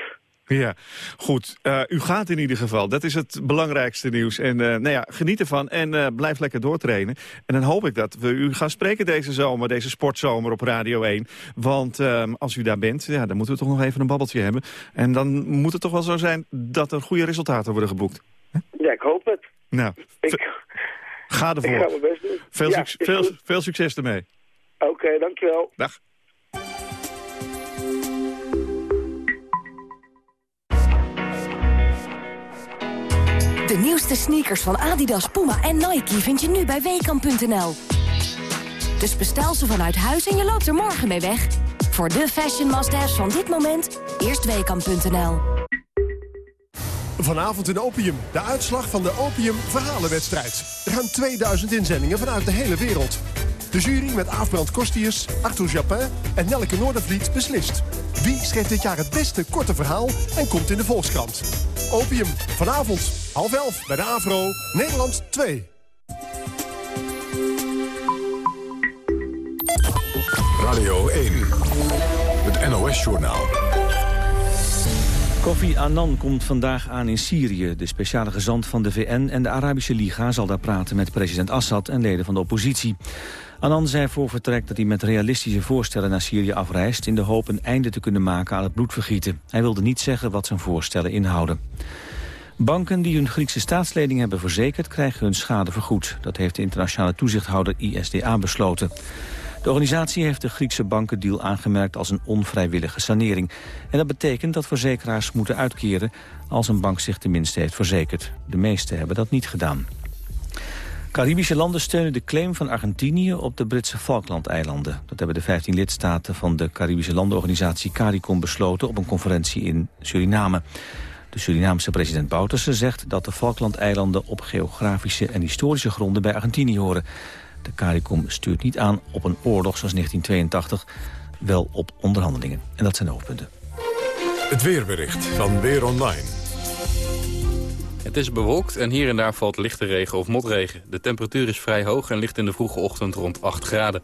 Ja, goed. Uh, u gaat in ieder geval. Dat is het belangrijkste nieuws. En uh, nou ja, geniet ervan en blijf lekker doortrainen. En dan hoop ik dat we u gaan spreken deze zomer, deze sportzomer op Radio 1. Want ehm, als u daar bent, ja, dan moeten we toch nog even een babbeltje hebben. En dan moet het toch wel zo zijn dat er goede resultaten worden geboekt. Ja, ik hoop het. Nou, ik, ga ervoor. Ik ga mijn best doen. Veel, ja, veel, veel succes ermee. Oké, okay, dankjewel. Dag. De nieuwste sneakers van Adidas, Puma en Nike vind je nu bij Weekamp.nl. Dus bestel ze vanuit huis en je loopt er morgen mee weg. Voor de fashion must van dit moment, eerst Weekamp.nl. Vanavond in Opium, de uitslag van de Opium Verhalenwedstrijd. Ruim 2000 inzendingen vanuit de hele wereld. De jury met Aafbrand Kostius, Arthur Japin en Nelke Noordervliet beslist. Wie schreef dit jaar het beste korte verhaal en komt in de Volkskrant? Opium, vanavond, half elf bij de AVRO, Nederland 2. Radio 1, het NOS-journaal. Kofi Annan komt vandaag aan in Syrië. De speciale gezant van de VN en de Arabische Liga zal daar praten met president Assad en leden van de oppositie. Annan zei voor vertrek dat hij met realistische voorstellen naar Syrië afreist... in de hoop een einde te kunnen maken aan het bloedvergieten. Hij wilde niet zeggen wat zijn voorstellen inhouden. Banken die hun Griekse staatsleding hebben verzekerd... krijgen hun schade vergoed. Dat heeft de internationale toezichthouder ISDA besloten. De organisatie heeft de Griekse bankendeal aangemerkt als een onvrijwillige sanering. En dat betekent dat verzekeraars moeten uitkeren als een bank zich tenminste heeft verzekerd. De meeste hebben dat niet gedaan. Caribische landen steunen de claim van Argentinië op de Britse Falklandeilanden. Dat hebben de 15 lidstaten van de Caribische landenorganisatie CARICOM besloten op een conferentie in Suriname. De Surinaamse president Bouterse zegt dat de Falklandeilanden op geografische en historische gronden bij Argentinië horen. De CARICOM stuurt niet aan op een oorlog zoals 1982, wel op onderhandelingen. En dat zijn de hoofdpunten. Het weerbericht van Weer Online. Het is bewolkt en hier en daar valt lichte regen of motregen. De temperatuur is vrij hoog en ligt in de vroege ochtend rond 8 graden.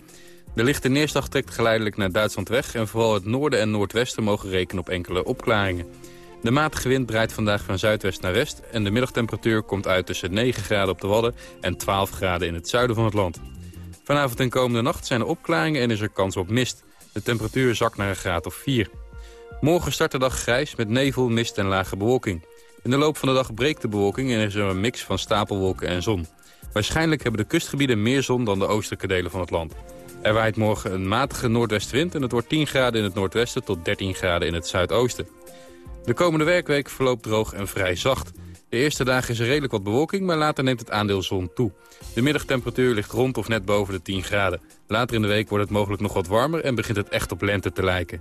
De lichte neerslag trekt geleidelijk naar Duitsland weg... en vooral het noorden en noordwesten mogen rekenen op enkele opklaringen. De matige wind draait vandaag van zuidwest naar west... en de middagtemperatuur komt uit tussen 9 graden op de Wadden... en 12 graden in het zuiden van het land. Vanavond en komende nacht zijn er opklaringen en is er kans op mist. De temperatuur zakt naar een graad of 4. Morgen start de dag grijs met nevel, mist en lage bewolking. In de loop van de dag breekt de bewolking en is er een mix van stapelwolken en zon. Waarschijnlijk hebben de kustgebieden meer zon dan de oostelijke delen van het land. Er waait morgen een matige noordwestwind en het wordt 10 graden in het noordwesten tot 13 graden in het zuidoosten. De komende werkweek verloopt droog en vrij zacht. De eerste dagen is er redelijk wat bewolking, maar later neemt het aandeel zon toe. De middagtemperatuur ligt rond of net boven de 10 graden. Later in de week wordt het mogelijk nog wat warmer en begint het echt op lente te lijken.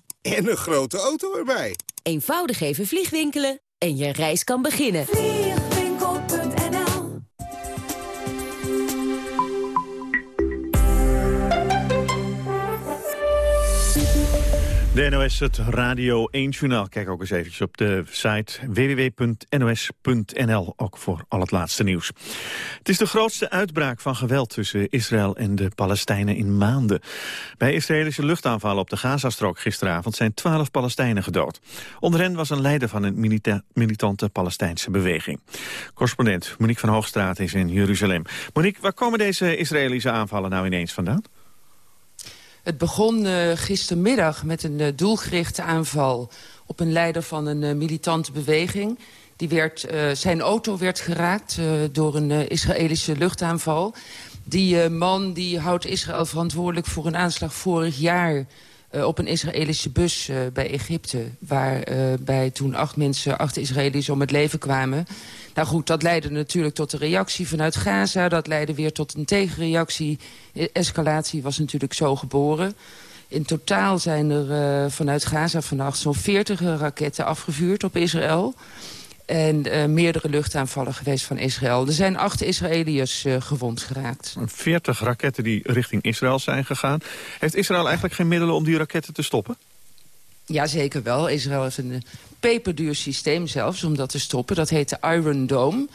en een grote auto erbij. Eenvoudig even vliegwinkelen en je reis kan beginnen. De NOS, het Radio 1-journaal. Kijk ook eens eventjes op de site www.nos.nl, ook voor al het laatste nieuws. Het is de grootste uitbraak van geweld tussen Israël en de Palestijnen in maanden. Bij Israëlische luchtaanvallen op de Gazastrook gisteravond zijn twaalf Palestijnen gedood. Onder hen was een leider van een milita militante Palestijnse beweging. Correspondent Monique van Hoogstraat is in Jeruzalem. Monique, waar komen deze Israëlische aanvallen nou ineens vandaan? Het begon uh, gistermiddag met een uh, doelgerichte aanval... op een leider van een uh, militante beweging. Die werd, zijn auto werd geraakt door een Israëlische luchtaanval. Die man die houdt Israël verantwoordelijk voor een aanslag vorig jaar... op een Israëlische bus bij Egypte... waarbij toen acht mensen, acht Israëli's om het leven kwamen... Nou goed, dat leidde natuurlijk tot de reactie vanuit Gaza. Dat leidde weer tot een tegenreactie. Escalatie was natuurlijk zo geboren. In totaal zijn er vanuit Gaza vannacht zo'n 40 raketten afgevuurd op Israël. En uh, meerdere luchtaanvallen geweest van Israël. Er zijn acht Israëliërs uh, gewond geraakt. 40 raketten die richting Israël zijn gegaan. Heeft Israël eigenlijk geen middelen om die raketten te stoppen? Ja, zeker wel. Israël heeft een peperduur systeem zelfs om dat te stoppen. Dat heet de Iron Dome,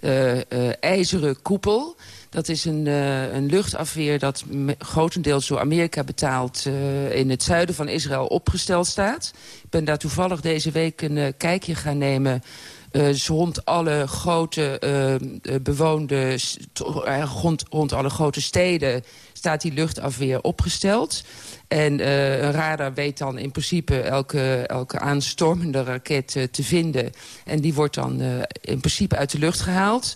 de uh, ijzeren koepel. Dat is een, uh, een luchtafweer dat grotendeels door Amerika betaald... Uh, in het zuiden van Israël opgesteld staat. Ik ben daar toevallig deze week een kijkje gaan nemen... Uh, rond alle grote uh, bewoonde, rond, rond alle grote steden staat die luchtafweer opgesteld. En een radar weet dan in principe elke, elke aanstormende raket te vinden. En die wordt dan in principe uit de lucht gehaald.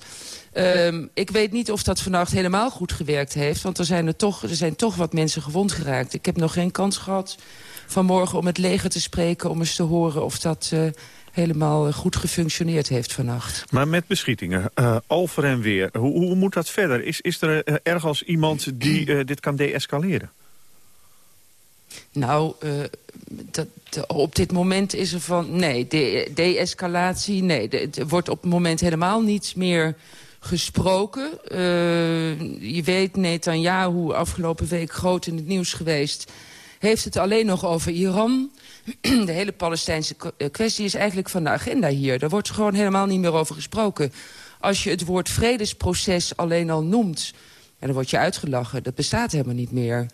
Um, ik weet niet of dat vannacht helemaal goed gewerkt heeft. Want er zijn, er, toch, er zijn toch wat mensen gewond geraakt. Ik heb nog geen kans gehad vanmorgen om het leger te spreken... om eens te horen of dat helemaal goed gefunctioneerd heeft vannacht. Maar met beschietingen, uh, over en weer, hoe, hoe moet dat verder? Is, is er uh, ergens iemand die uh, dit kan deescaleren? Nou, dat, op dit moment is er van... Nee, de-escalatie, nee. Er wordt op het moment helemaal niets meer gesproken. Uh, je weet, Netanyahu, afgelopen week groot in het nieuws geweest... heeft het alleen nog over Iran. De hele Palestijnse kwestie is eigenlijk van de agenda hier. Daar wordt gewoon helemaal niet meer over gesproken. Als je het woord vredesproces alleen al noemt... dan word je uitgelachen. Dat bestaat helemaal niet meer.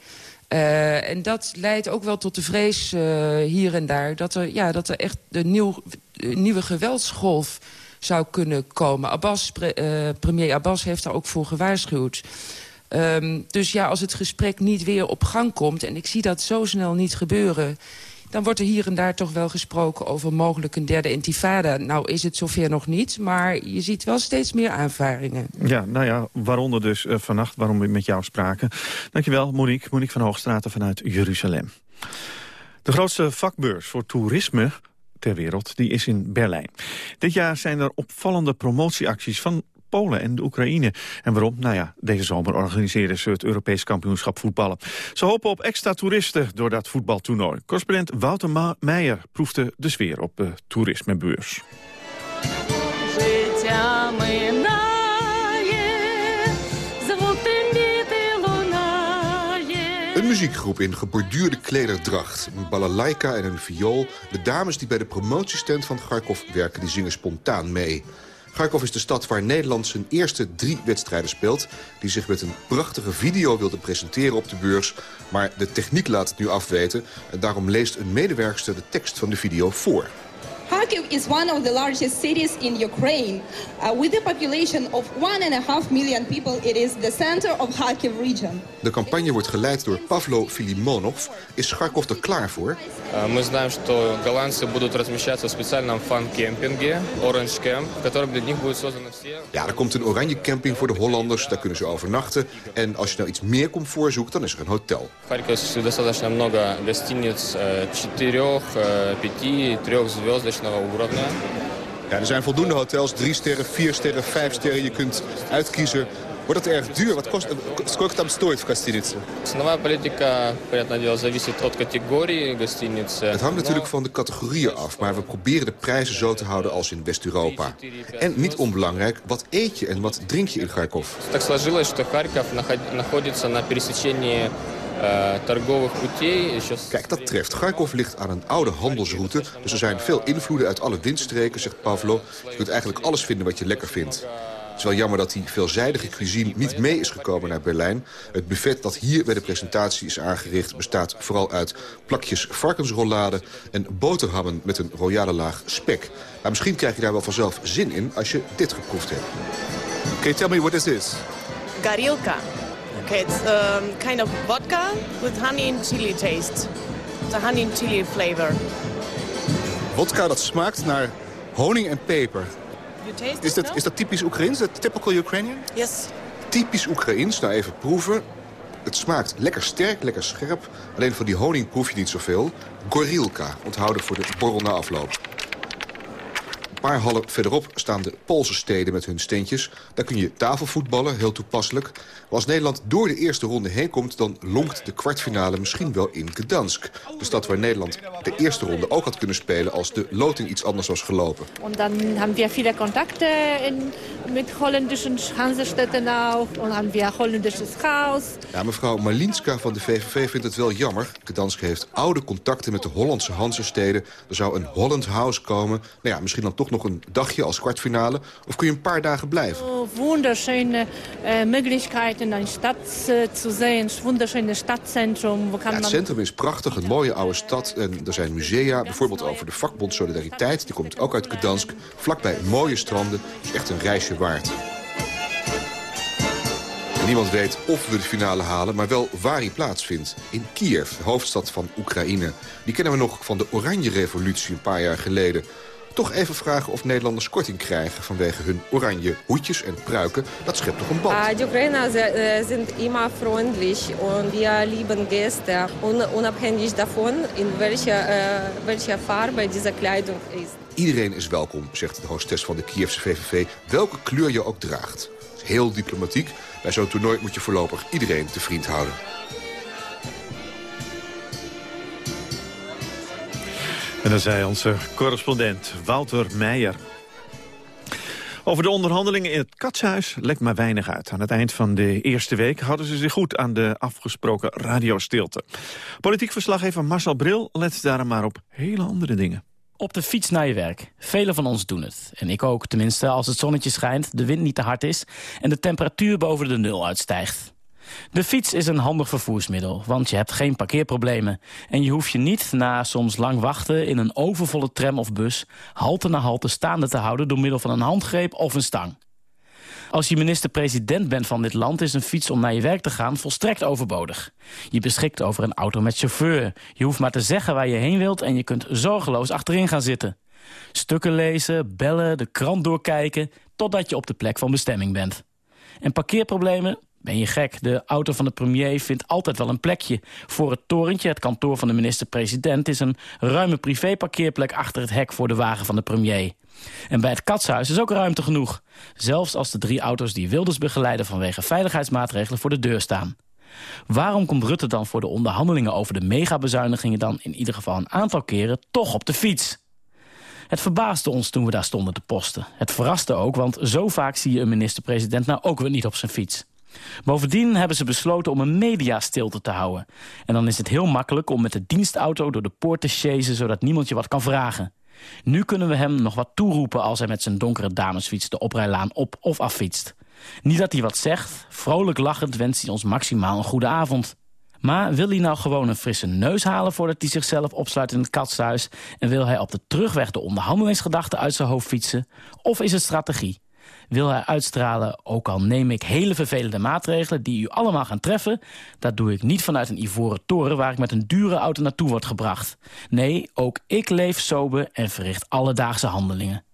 Uh, en dat leidt ook wel tot de vrees uh, hier en daar... dat er, ja, dat er echt een nieuw, nieuwe geweldsgolf zou kunnen komen. Abbas, pre, premier Abbas heeft daar ook voor gewaarschuwd. Um, dus ja, als het gesprek niet weer op gang komt... en ik zie dat zo snel niet gebeuren... dan wordt er hier en daar toch wel gesproken over mogelijk een derde intifada. Nou is het zover nog niet, maar je ziet wel steeds meer aanvaringen. Ja, nou ja, waaronder dus uh, vannacht, waarom we met jou spraken. Dankjewel, Monique. Monique van Hoogstraten vanuit Jeruzalem. De grootste vakbeurs voor toerisme ter wereld, die is in Berlijn. Dit jaar zijn er opvallende promotieacties van Polen en de Oekraïne. En waarom? Nou ja, deze zomer organiseren ze het Europees kampioenschap voetballen. Ze hopen op extra toeristen door dat voetbaltoernooi. Correspondent Wouter Ma Meijer proefde de sfeer op de toerismebeurs. Een muziekgroep in geborduurde klederdracht, een balalaika en een viool. De dames die bij de promotiestand van Kharkov werken, die zingen spontaan mee. Kharkov is de stad waar Nederland zijn eerste drie wedstrijden speelt... die zich met een prachtige video wilde presenteren op de beurs. Maar de techniek laat het nu afweten. En daarom leest een medewerkster de tekst van de video voor. Kharkiv is one of the largest cities in Ukraine. Uh, with a population of one and a half million people, it is the center of Kharkiv region. De campagne wordt geleid door Pavlo Filimonov. Is Kharkov er klaar voor? Мы знаем, что голландцы будут размещаться в специальном фан-кемпинге, Orange Camp, в котором для них будет создано все... Ja, er komt een oranje camping voor de Hollanders. Daar kunnen ze overnachten. En als je nou iets meer comfort zoekt, dan is er een hotel. Харьков достаточно много гостиниц четырех, пяти, трехзвездочного уровня. Ja, er zijn voldoende hotels. Drie sterren, vier sterren, vijf sterren. Je kunt uitkiezen. Wordt het erg duur? Wat kost, сколько там стоит в гостинице? Ценовая политика, понятное дело, зависит от категории гостиницы. Het hangt natuurlijk van de categorieën af, maar we proberen de prijzen zo te houden als in West-Europa. En niet onbelangrijk, wat eet je en wat drink je in Kharkov? Так сложилось, что Харьков находится на пересечении Kijk, dat treft. Kharkov ligt aan een oude handelsroute. Dus er zijn veel invloeden uit alle windstreken, zegt Pavlo. Je kunt eigenlijk alles vinden wat je lekker vindt. Het is wel jammer dat die veelzijdige cuisine niet mee is gekomen naar Berlijn. Het buffet dat hier bij de presentatie is aangericht... bestaat vooral uit plakjes varkensrollade en boterhammen met een royale laag spek. Maar misschien krijg je daar wel vanzelf zin in als je dit geproefd hebt. Okay, tell me, what is this? Garilka. Okay, it's um, kind of vodka with honey and chili taste. A honey and chili flavor. Wodka dat smaakt naar honing en peper. You taste Is dat, no? is dat typisch Oekraïens? Dat typical Ukrainian? Yes. Typisch Oekraïens, nou even proeven. Het smaakt lekker sterk, lekker scherp. Alleen van die honing proef je niet zoveel. Gorilka, onthouden voor de borrel na afloop. Een paar hallen verderop staan de Poolse steden met hun steentjes. Daar kun je tafelvoetballen, heel toepasselijk. Maar als Nederland door de eerste ronde heen komt... dan lonkt de kwartfinale misschien wel in Gdansk. De stad waar Nederland de eerste ronde ook had kunnen spelen... als de loting iets anders was gelopen. Und dann haben wir viele Kontakte in, mit holländischen Hansestädten auch und haben wir holländisches Haus. Ja, mevrouw Malinska van de VVV vindt het wel jammer. Gdansk heeft oude contacten met de Hollandse Hansesteden. Er zou een Holland House komen. Nou ja, misschien dan toch nog een dagje als kwartfinale. Of kun je een paar dagen blijven? So wunderschöne Möglichkeiten, eine Stadt äh, zu sehen, wunderschönes Stadtzentrum. Wo kann Ja, het centrum is prachtig, een mooie oude stad. En er zijn musea, bijvoorbeeld over de vakbond Solidariteit. Die komt ook uit Gdansk. Vlakbij mooie stranden. Dus echt een reisje waard. Niemand weet of we de finale halen, maar wel waar die plaatsvindt. In Kiev, de hoofdstad van Oekraïne. Die kennen we nog van de Oranje Revolutie een paar jaar geleden. Toch even vragen of Nederlanders korting krijgen vanwege hun oranje hoedjes en pruiken. Dat schept toch een band. Ah, Die Ukrainer se- äh, sind immer freundlich und wir lieben Gäste, un- unabhängig davon, in welcher, äh, welcher Farbe diese Kleidung ist. Iedereen is welkom, zegt de hostess van de Kievse VVV, welke kleur je ook draagt. Is heel diplomatiek. Bij zo'n toernooi moet je voorlopig iedereen te vriend houden. En dan zei onze correspondent Wouter Meijer. Over de onderhandelingen in het katshuis lekt maar weinig uit. Aan het eind van de eerste week hadden ze zich goed aan de afgesproken radiostilte. Politiek verslaggever Marcel Bril let daarom maar op hele andere dingen. Op de fiets naar je werk. Velen van ons doen het. En ik ook, tenminste als het zonnetje schijnt, de wind niet te hard is... en de temperatuur boven de nul uitstijgt. De fiets is een handig vervoersmiddel, want je hebt geen parkeerproblemen. En je hoeft je niet na soms lang wachten in een overvolle tram of bus... halte na halte staande te houden door middel van een handgreep of een stang. Als je minister-president bent van dit land... is een fiets om naar je werk te gaan volstrekt overbodig. Je beschikt over een auto met chauffeur. Je hoeft maar te zeggen waar je heen wilt... en je kunt zorgeloos achterin gaan zitten. Stukken lezen, bellen, de krant doorkijken... totdat je op de plek van bestemming bent. En parkeerproblemen? Ben je gek? De auto van de premier vindt altijd wel een plekje. Voor het torentje, het kantoor van de minister-president... is een ruime privéparkeerplek achter het hek voor de wagen van de premier. En bij het katshuis is ook ruimte genoeg. Zelfs als de drie auto's die Wilders begeleiden... vanwege veiligheidsmaatregelen voor de deur staan. Waarom komt Rutte dan voor de onderhandelingen over de megabezuinigingen... dan in ieder geval een aantal keren toch op de fiets? Het verbaasde ons toen we daar stonden te posten. Het verraste ook, want zo vaak zie je een minister-president... nou ook weer niet op zijn fiets. Bovendien hebben ze besloten om een mediastilte te houden. En dan is het heel makkelijk om met de dienstauto door de poort te chasen... zodat niemand je wat kan vragen. Nu kunnen we hem nog wat toeroepen als hij met zijn donkere damesfiets... de oprijlaan op of affietst. Niet dat hij wat zegt, vrolijk lachend wenst hij ons maximaal een goede avond. Maar wil hij nou gewoon een frisse neus halen voordat hij zichzelf opsluit in het katshuis... en wil hij op de terugweg de onderhandelingsgedachten uit zijn hoofd fietsen? Of is het strategie? Wil hij uitstralen, ook al neem ik hele vervelende maatregelen... die u allemaal gaan treffen, dat doe ik niet vanuit een ivoren toren... waar ik met een dure auto naartoe word gebracht. Nee, ook ik leef sober en verricht alledaagse handelingen.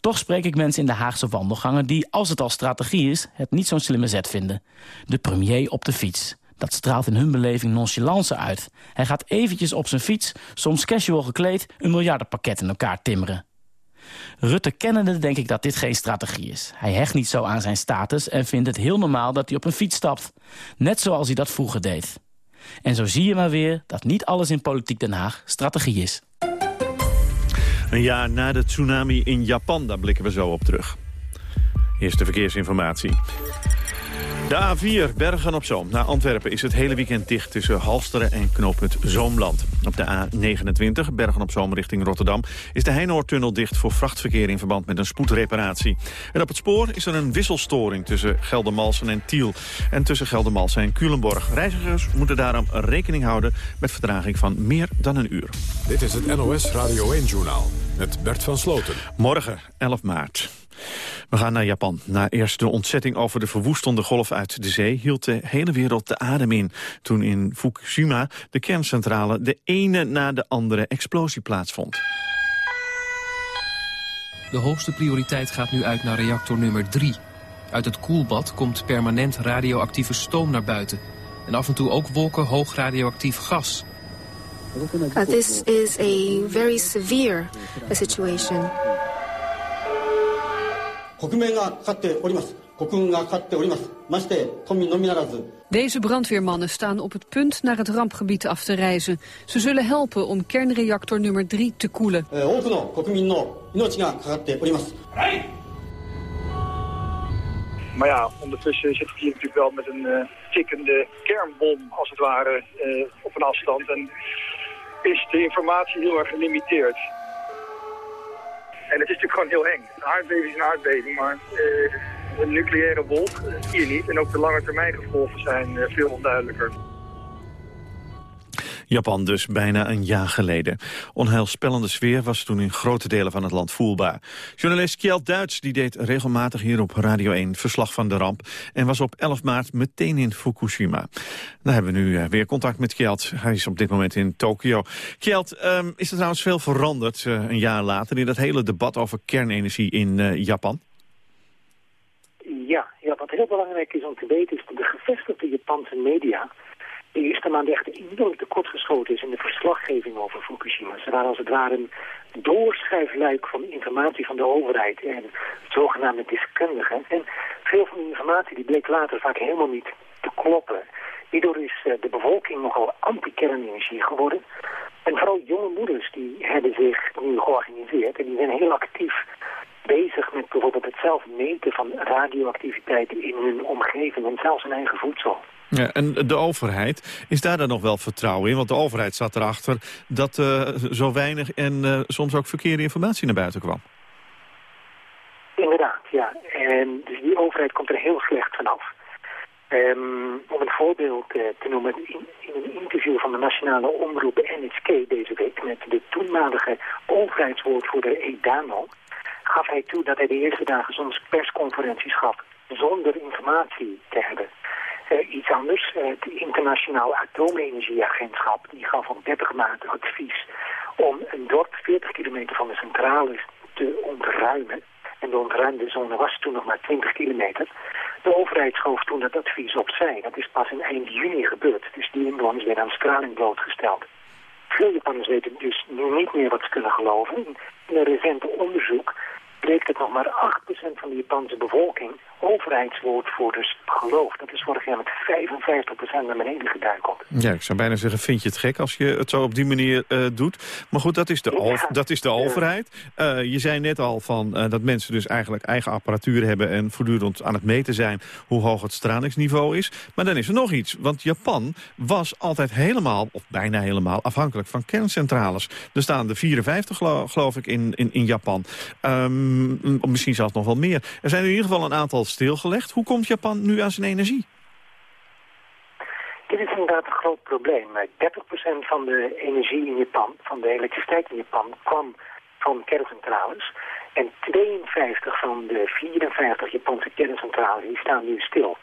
Toch spreek ik mensen in de Haagse wandelgangen die, als het al strategie is... het niet zo'n slimme zet vinden. De premier op de fiets. Dat straalt in hun beleving nonchalance uit. Hij gaat eventjes op zijn fiets, soms casual gekleed... een miljardenpakket in elkaar timmeren. Rutte kennende denk ik dat dit geen strategie is. Hij hecht niet zo aan zijn status en vindt het heel normaal dat hij op een fiets stapt. Net zoals hij dat vroeger deed. En zo zie je maar weer dat niet alles in politiek Den Haag strategie is. Een jaar na de tsunami in Japan, daar blikken we zo op terug. Eerste verkeersinformatie. De A4 Bergen op Zoom naar Antwerpen is het hele weekend dicht tussen Halsteren en knooppunt Zoomland. Op de A29 Bergen op Zoom richting Rotterdam is de Heinoortunnel dicht voor vrachtverkeer in verband met een spoedreparatie. En op het spoor is er een wisselstoring tussen Geldermalsen en Tiel en tussen Geldermalsen en Culemborg. Reizigers moeten daarom rekening houden met vertraging van meer dan een uur. Dit is het NOS Radio 1-journaal met Bert van Sloten. Morgen, 11 maart. We gaan naar Japan. Na eerst de ontzetting over de verwoestende golf uit de zee... hield de hele wereld de adem in toen in Fukushima de kerncentrale... de ene na de andere explosie plaatsvond. De hoogste prioriteit gaat nu uit naar reactor nummer 3. Uit het koelbad komt permanent radioactieve stoom naar buiten. En af en toe ook wolken hoog radioactief gas. Uh, this is a very severe situation. 国名がかかっております。国運がかかっております。まして、都民のみならず、 Deze brandweermannen staan op het punt naar het rampgebied af te reizen. Ze zullen helpen om kernreactor nummer 3 te koelen. えー多くの国民の命がかかっております。 Maar ja, ondertussen zit ik hier natuurlijk wel met een eh tikkende kernbom, als het ware, eh, op een afstand. En is de informatie heel erg gelimiteerd. En het is natuurlijk gewoon heel eng. Een aardbeving is een aardbeving, maar eh, een nucleaire wolk eh, zie je niet. En ook de lange termijn gevolgen zijn eh, veel onduidelijker. Japan dus bijna een jaar geleden. Onheilspellende sfeer was toen in grote delen van het land voelbaar. Journalist Kjeld Duits die deed regelmatig hier op Radio 1 verslag van de ramp... en was op 11 maart meteen in Fukushima. Dan hebben we nu eh, weer contact met Kjeld. Hij is op dit moment in Tokio. Kjeld, ehm, is er trouwens veel veranderd eh, een jaar later... in dat hele debat over kernenergie in eh, Japan? Ja, ja, wat heel belangrijk is om te weten is dat de gevestigde Japanse media de eerste maand echt enorm tekortgeschoten is in de verslaggeving over Fukushima. Ze waren als het ware een doorschuifluik van informatie van de overheid en zogenaamde deskundigen. En veel van die informatie die bleek later vaak helemaal niet te kloppen. Hierdoor is eh, de bevolking nogal anti-kernenergie geworden. En vooral jonge moeders die hebben zich nu georganiseerd en die zijn heel actief bezig met bijvoorbeeld het zelf meten van radioactiviteit in hun omgeving en zelfs hun eigen voedsel. Ja, en de overheid, is daar dan nog wel vertrouwen in? Want de overheid zat erachter dat uh, zo weinig en uh, soms ook verkeerde informatie naar buiten kwam. Inderdaad, ja. En dus die overheid komt er heel slecht vanaf. Um, om een voorbeeld uh, te noemen, in, in, een interview van de nationale omroep NHK deze week met de toenmalige overheidswoordvoerder Edano, gaf hij toe dat hij de eerste dagen soms persconferenties gaf zonder informatie te hebben. Uh, iets anders, uh, het internationaal atoomenergieagentschap, die gaf op 30 maart advies om een dorp 40 kilometer van de centrales te ontruimen. En de ontruimde zone was toen nog maar 20 kilometer. De overheid schoof toen dat advies opzij. Dat is pas in eind juni gebeurd. Dus die inwoners werden aan straling blootgesteld. Veel Japanners weten dus nu niet meer wat ze kunnen geloven. In een recente onderzoek bleek dat nog maar 8% van de Japanse bevolking overheidswoordvoerders gelooft. Dat is vorig jaar met 55% naar beneden geduikeld. Ja, ik zou bijna zeggen, vind je het gek als je het zo op die manier uh, doet? Maar goed, dat is de, ja. dat is de overheid. Uh, je zei net al van, uh, dat mensen dus eigenlijk eigen apparatuur hebben... en voortdurend aan het meten zijn hoe hoog het stralingsniveau is. Maar dan is er nog iets, want Japan was altijd helemaal, of bijna helemaal... afhankelijk van kerncentrales. Er staan er 54, geloof, geloof ik, in, in, in Japan. Um, misschien zelfs nog wel meer. Er zijn in ieder geval een aantal stilgelegd. Hoe komt Japan nu aan zijn energie? Dit is inderdaad een groot probleem. 30% van de energie in Japan, van de elektriciteit in Japan, kwam van kerncentrales. En 52 van de 54 Japanse kerncentrales die staan nu stil.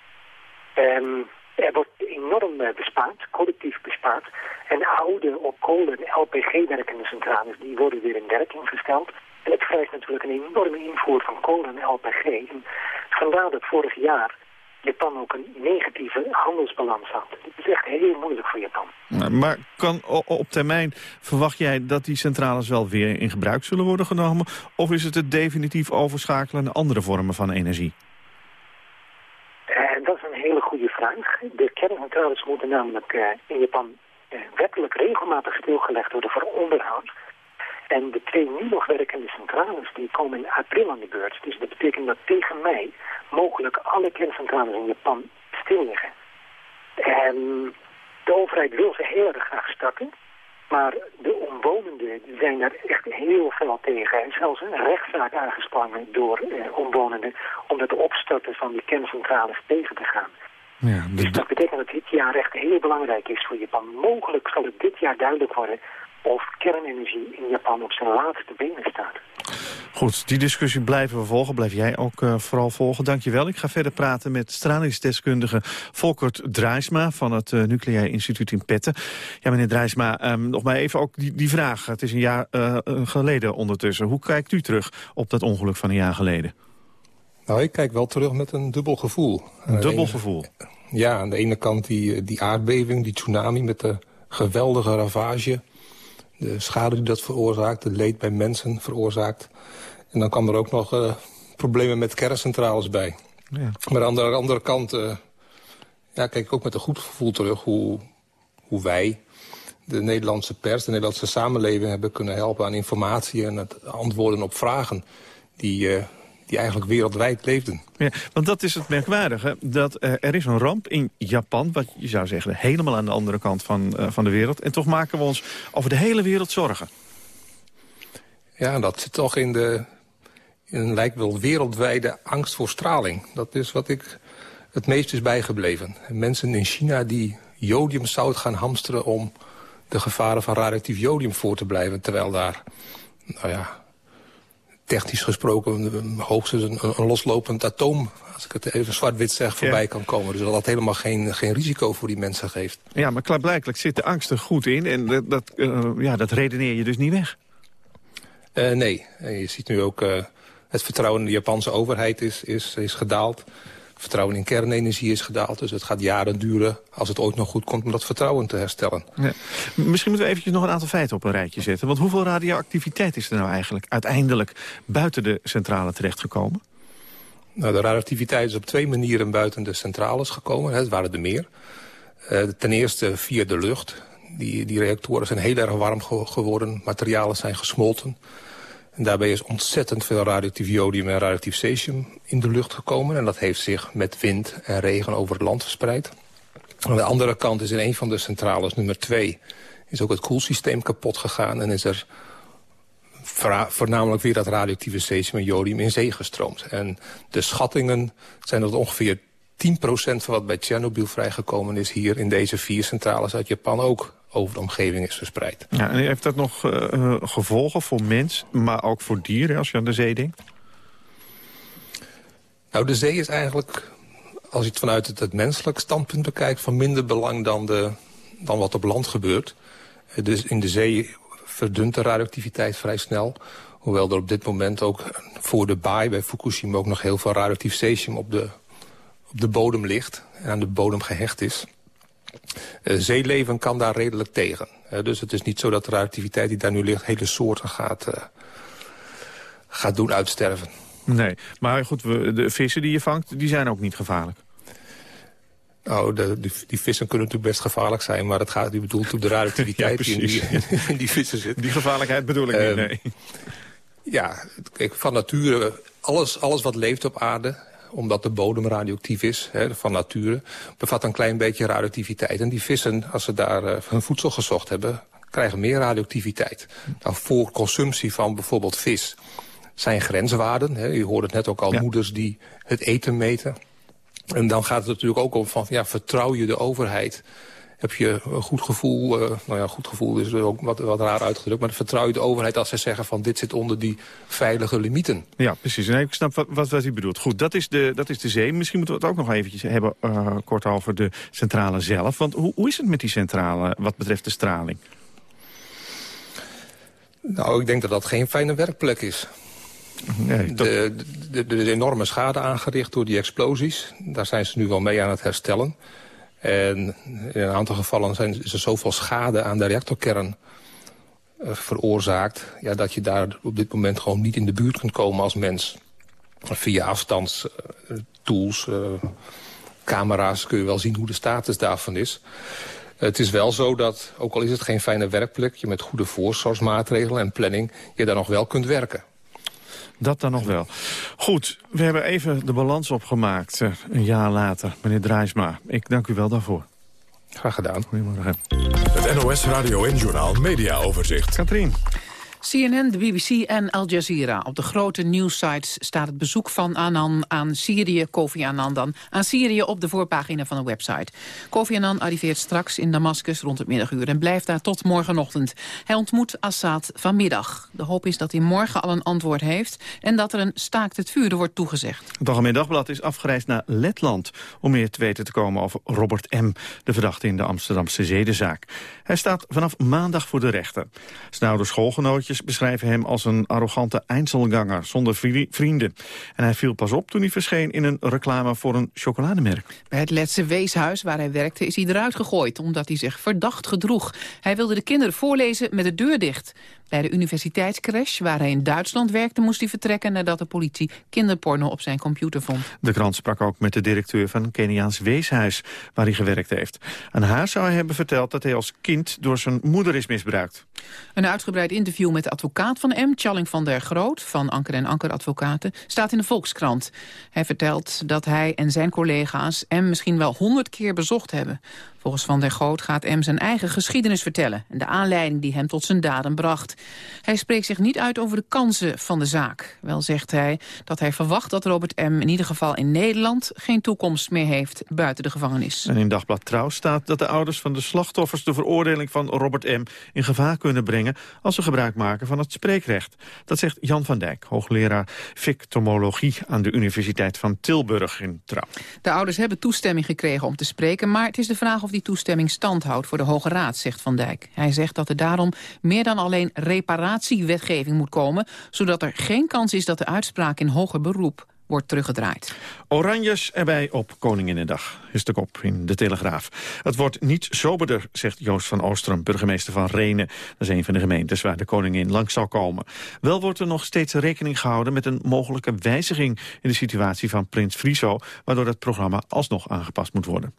Um, er wordt enorm bespaard, collectief bespaard. En oude op kolen en LPG werkende centrales die worden weer in werking gesteld. En het vereist natuurlijk een enorme invoer van kolen en LPG. En vandaar dat vorig jaar Japan ook een negatieve handelsbalans had. Het is echt heel moeilijk voor Japan. Maar kan op termijn verwacht jij dat die centrales wel weer in gebruik zullen worden genomen? Of is het het definitief overschakelen naar andere vormen van energie? Uh, dat is een hele goede vraag. De kerncentrales moeten namelijk uh, in Japan uh, wettelijk regelmatig stilgelegd worden voor onderhoud. En de twee nu nog werkende centrales die komen in april aan de beurt. Dus dat betekent dat tegen mei mogelijk alle kerncentrales in Japan stil liggen. En de overheid wil ze heel erg graag starten. Maar de omwonenden zijn daar echt heel veel tegen. En zelfs een rechtszaak aangespannen door eh, omwonenden om het opstarten van die kerncentrales tegen te gaan. Ja, dus dat betekent dat dit jaar echt heel belangrijk is voor Japan. Mogelijk zal het dit jaar duidelijk worden of kernenergie in Japan op zijn laatste benen staat. Goed, die discussie blijven we volgen. Blijf jij ook uh, vooral volgen. Dankjewel. Ik ga verder praten met stralingsdeskundige Volkert Drijsma... van het uh, Nucleair Instituut in Petten. Ja, meneer Drijsma, um, nog maar even ook die, die vraag. Het is een jaar uh, geleden ondertussen. Hoe kijkt u terug op dat ongeluk van een jaar geleden? Nou, ik kijk wel terug met een dubbel gevoel. Een dubbel gevoel? Ja, aan de ene kant die, die aardbeving, die tsunami met de geweldige ravage de schade die dat veroorzaakt, het leed bij mensen veroorzaakt. En dan kwam er ook nog uh, problemen met kerncentrales bij. Ja. Maar aan de andere kant uh, ja, kijk ik ook met een goed gevoel terug hoe, hoe wij, de Nederlandse pers, de Nederlandse samenleving hebben kunnen helpen aan informatie en het antwoorden op vragen die, uh, die eigenlijk wereldwijd leefden. Ja, want dat is het merkwaardige. Dat, uh, er is een ramp in Japan, wat je zou zeggen helemaal aan de andere kant van, uh, van de wereld. En toch maken we ons over de hele wereld zorgen. Ja, dat zit toch in de in een lijkt wel wereldwijde angst voor straling. Dat is wat ik het meest is bijgebleven. Mensen in China die jodiumzout gaan hamsteren om de gevaren van radioactief jodium voor te blijven. Terwijl daar, nou ja, technisch gesproken hoogstens een, een, loslopend atoom... als ik het even zwart-wit zeg, voorbij ja. kan komen. Dus dat dat helemaal geen, geen risico voor die mensen geeft. Ja, maar klaarblijkelijk zit de angst er goed in... en dat, dat, uh, ja, dat redeneer je dus niet weg. Uh, nee, je ziet nu ook... Uh, het vertrouwen in de Japanse overheid is, is, is gedaald vertrouwen in kernenergie is gedaald. Dus het gaat jaren duren, als het ooit nog goed komt, om dat vertrouwen te herstellen. Ja. Misschien moeten we eventjes nog een aantal feiten op een rijtje zetten. Want hoeveel radioactiviteit is er nou eigenlijk uiteindelijk buiten de centrale terechtgekomen? Nou, de radioactiviteit is op twee manieren buiten de centrales gekomen. Het waren er meer. Uh, ten eerste via de lucht. Die, die reactoren zijn heel erg warm ge geworden. Materialen zijn gesmolten. En daarbij is ontzettend veel radioactief jodium en radioactief cesium in de lucht gekomen. En dat heeft zich met wind en regen over het land verspreid. Aan de andere kant is in een van de centrales, nummer twee... is ook het koelsysteem kapot gegaan en is er voornamelijk weer dat radioactieve cesium en jodium in zee gestroomd. En de schattingen zijn dat ongeveer 10% van wat bij Tsjernobyl vrijgekomen is... hier in deze vier centrales uit Japan ook over de omgeving is verspreid. Ja, en heeft dat nog uh, gevolgen voor mens, maar ook voor dieren als je aan de zee denkt? Nou, de zee is eigenlijk, als je het vanuit het, het menselijk standpunt bekijkt... van minder belang dan, de, dan wat op land gebeurt. Dus in de zee verdunt de radioactiviteit vrij snel. Hoewel er op dit moment ook voor de baai bij Fukushima... ook nog heel veel radioactief cesium op de, op de bodem ligt en aan de bodem gehecht is. Uh, zeeleven kan daar redelijk tegen. Uh, dus het is niet zo dat de radioactiviteit die daar nu ligt... hele soorten gaat, uh, gaat doen uitsterven. Nee, maar goed, we, de vissen die je vangt, die zijn ook niet gevaarlijk. Nou, de, die, die, vissen kunnen natuurlijk best gevaarlijk zijn... maar het gaat, u bedoelt op de radioactiviteit ja, die in die, in die vissen zit. Die gevaarlijkheid bedoel ik niet, nee. Ja, kijk, van nature, alles, alles wat leeft op aarde omdat de bodem radioactief is, hè, van nature, bevat een klein beetje radioactiviteit. En die vissen, als ze daar uh, hun voedsel gezocht hebben, krijgen meer radioactiviteit. Nou, voor consumptie van bijvoorbeeld vis zijn grenswaarden. Hè, je hoorde het net ook al, ja. moeders die het eten meten. En dan gaat het natuurlijk ook om van, ja, vertrouw je de overheid heb je een goed gevoel. Uh, nou ja, goed gevoel is ook wat, wat raar uitgedrukt. Maar vertrouw je de overheid als zij zeggen van dit zit onder die veilige limieten. Ja, precies. En ik snap wat, wat, wat u bedoelt. Goed, dat is, de, dat is de zee. Misschien moeten we het ook nog eventjes hebben uh, kort over de centrale zelf. Want hoe, hoe is het met die centrale wat betreft de straling? Nou, ik denk dat dat geen fijne werkplek is. Nee, de, de, de, de enorme schade aangericht door die explosies. Daar zijn ze nu wel mee aan het herstellen. En in een aantal gevallen zijn, is er zoveel schade aan de reactorkern uh, veroorzaakt... Ja, dat je daar op dit moment gewoon niet in de buurt kunt komen als mens. Via afstandstools, uh, camera's kun je wel zien hoe de status daarvan is. Het is wel zo dat, ook al is het geen fijne werkplek... je met goede voorzorgsmaatregelen en planning je daar nog wel kunt werken. Dat dan nog wel. Goed, we hebben even de balans opgemaakt eh, een jaar later. Meneer Drijsma, ik dank u wel daarvoor. Graag gedaan. Goedemorgen. Het NOS Radio en Journaal Media Overzicht. Katrien. CNN, de BBC en Al Jazeera. Op de grote nieuwsites staat het bezoek van Annan aan Syrië, Kofi Annan dan, aan Syrië op de voorpagina van de website. Kofi Annan arriveert straks in Damascus rond het middaguur en blijft daar tot morgenochtend. Hij ontmoet Assad vanmiddag. De hoop is dat hij morgen al een antwoord heeft en dat er een staakt het vuren wordt toegezegd. Het Algemeen is afgereisd naar Letland om meer te weten te komen over Robert M., de verdachte in de Amsterdamse zedenzaak. Hij staat vanaf maandag voor de rechter. Zijn oude schoolgenootjes beschrijven hem als een arrogante Einzelganger zonder vrienden. En hij viel pas op toen hij verscheen in een reclame voor een chocolademerk. Bij het Letse weeshuis waar hij werkte is hij eruit gegooid omdat hij zich verdacht gedroeg. Hij wilde de kinderen voorlezen met de deur dicht. Bij de universiteitscrash waar hij in Duitsland werkte moest hij vertrekken nadat de politie kinderporno op zijn computer vond. De krant sprak ook met de directeur van Keniaans Weeshuis waar hij gewerkt heeft. Aan haar zou hij hebben verteld dat hij als kind door zijn moeder is misbruikt. Een uitgebreid interview met de advocaat van M, Challing van der Groot, van Anker en Anker Advocaten, staat in de Volkskrant. Hij vertelt dat hij en zijn collega's M misschien wel honderd keer bezocht hebben. Volgens Van der Goot gaat M zijn eigen geschiedenis vertellen... en de aanleiding die hem tot zijn daden bracht. Hij spreekt zich niet uit over de kansen van de zaak. Wel zegt hij dat hij verwacht dat Robert M. in ieder geval in Nederland... geen toekomst meer heeft buiten de gevangenis. En in Dagblad Trouw staat dat de ouders van de slachtoffers... de veroordeling van Robert M. in gevaar kunnen brengen... als ze gebruik maken van het spreekrecht. Dat zegt Jan van Dijk, hoogleraar victimologie... aan de Universiteit van Tilburg in Trouw. De ouders hebben toestemming gekregen om te spreken... maar het is de vraag of die toestemming standhoudt voor de Hoge Raad, zegt Van Dijk. Hij zegt dat er daarom meer dan alleen reparatiewetgeving moet komen... zodat er geen kans is dat de uitspraak in hoger beroep wordt teruggedraaid. Oranjes erbij op Koninginnedag, is de kop in De Telegraaf. Het wordt niet soberder, zegt Joost van Oostrum, burgemeester van Renen. Dat is een van de gemeentes waar de koningin langs zal komen. Wel wordt er nog steeds rekening gehouden met een mogelijke wijziging... in de situatie van Prins Friso, waardoor het programma alsnog aangepast moet worden.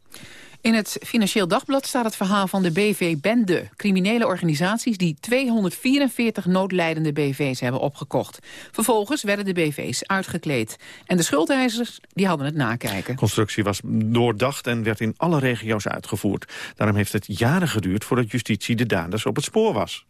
In het Financieel Dagblad staat het verhaal van de BV-bende. Criminele organisaties die 244 noodlijdende BV's hebben opgekocht. Vervolgens werden de BV's uitgekleed. En de schuldeisers die hadden het nakijken. Constructie was doordacht en werd in alle regio's uitgevoerd. Daarom heeft het jaren geduurd voordat justitie de daders op het spoor was.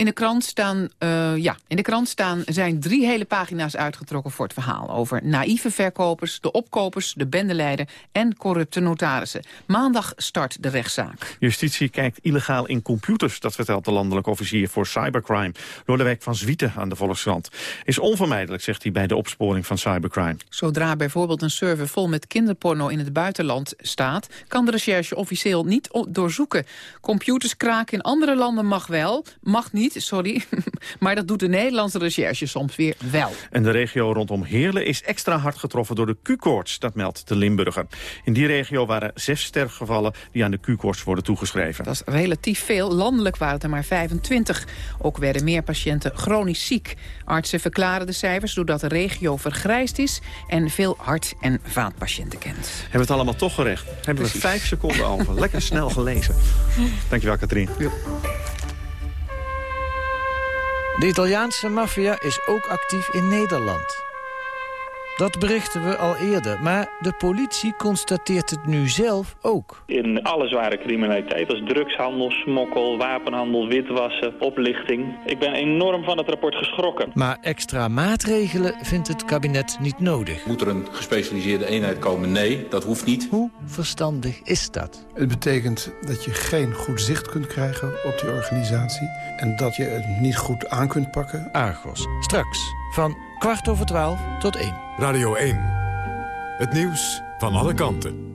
In de, krant staan, uh, ja, in de krant staan zijn drie hele pagina's uitgetrokken voor het verhaal... over naïeve verkopers, de opkopers, de bendeleider en corrupte notarissen. Maandag start de rechtszaak. Justitie kijkt illegaal in computers, dat vertelt de landelijke officier voor cybercrime. Lodewijk van Zwieten aan de Volkskrant. Is onvermijdelijk, zegt hij bij de opsporing van cybercrime. Zodra bijvoorbeeld een server vol met kinderporno in het buitenland staat... kan de recherche officieel niet doorzoeken. Computers kraken in andere landen mag wel, mag niet sorry. maar dat doet de Nederlandse recherche soms weer wel. En de regio rondom Heerlen is extra hard getroffen door de Q-koorts. Dat meldt de Limburger. In die regio waren zes sterfgevallen die aan de Q-koorts worden toegeschreven. Dat is relatief veel. Landelijk waren het er maar 25. Ook werden meer patiënten chronisch ziek. Artsen verklaren de cijfers doordat de regio vergrijsd is... en veel hart- en vaatpatiënten kent. Hebben we het allemaal toch gerecht? Hebben we vijf seconden over. Lekker snel gelezen. Dankjewel, Katrien. De Italiaanse maffia is ook actief in Nederland. Dat berichten we al eerder, maar de politie constateert het nu zelf ook. In alle zware criminaliteit, als drugshandel, smokkel, wapenhandel, witwassen, oplichting. Ik ben enorm van het rapport geschrokken. Maar extra maatregelen vindt het kabinet niet nodig. Moet er een gespecialiseerde eenheid komen? Nee, dat hoeft niet. Hoe verstandig is dat? Het betekent dat je geen goed zicht kunt krijgen op die organisatie... en dat je het niet goed aan kunt pakken. Argos, straks van kwart over twaalf tot één. Radio 1. Het nieuws van alle kanten.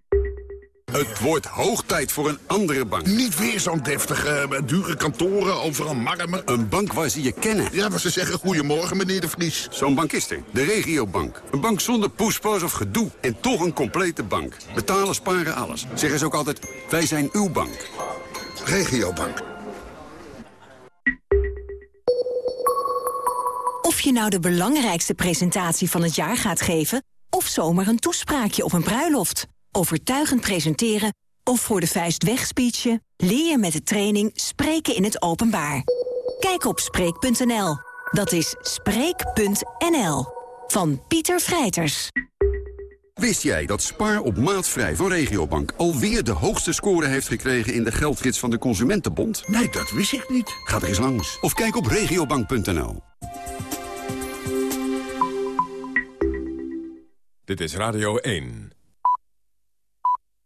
Het wordt hoog tijd voor een andere bank. Niet weer zo'n deftige, eh, dure kantoren, overal marmer. Een bank waar ze je kennen. Ja, maar ze zeggen goedemorgen, meneer de Vries. Zo'n bank is er. De regiobank. Een bank zonder poespas of gedoe. En toch een complete bank. Betalen, sparen, alles. Zeggen ze ook altijd, wij zijn uw bank. Regiobank. Of je nou de belangrijkste presentatie van het jaar gaat geven... of zomaar een toespraakje op een bruiloft. Overtuigend presenteren of voor de vuist wegspeechen... leer je met de training Spreken in het Openbaar. Kijk op Spreek.nl. Dat is Spreek.nl. Van Pieter Vrijters. Wist jij dat Spaar op maatvrij van Regiobank alweer de hoogste score heeft gekregen in de geldgids van de Consumentenbond? Nee, dat wist ik niet. Ga er eens langs of kijk op regiobank.nl. Dit is Radio 1.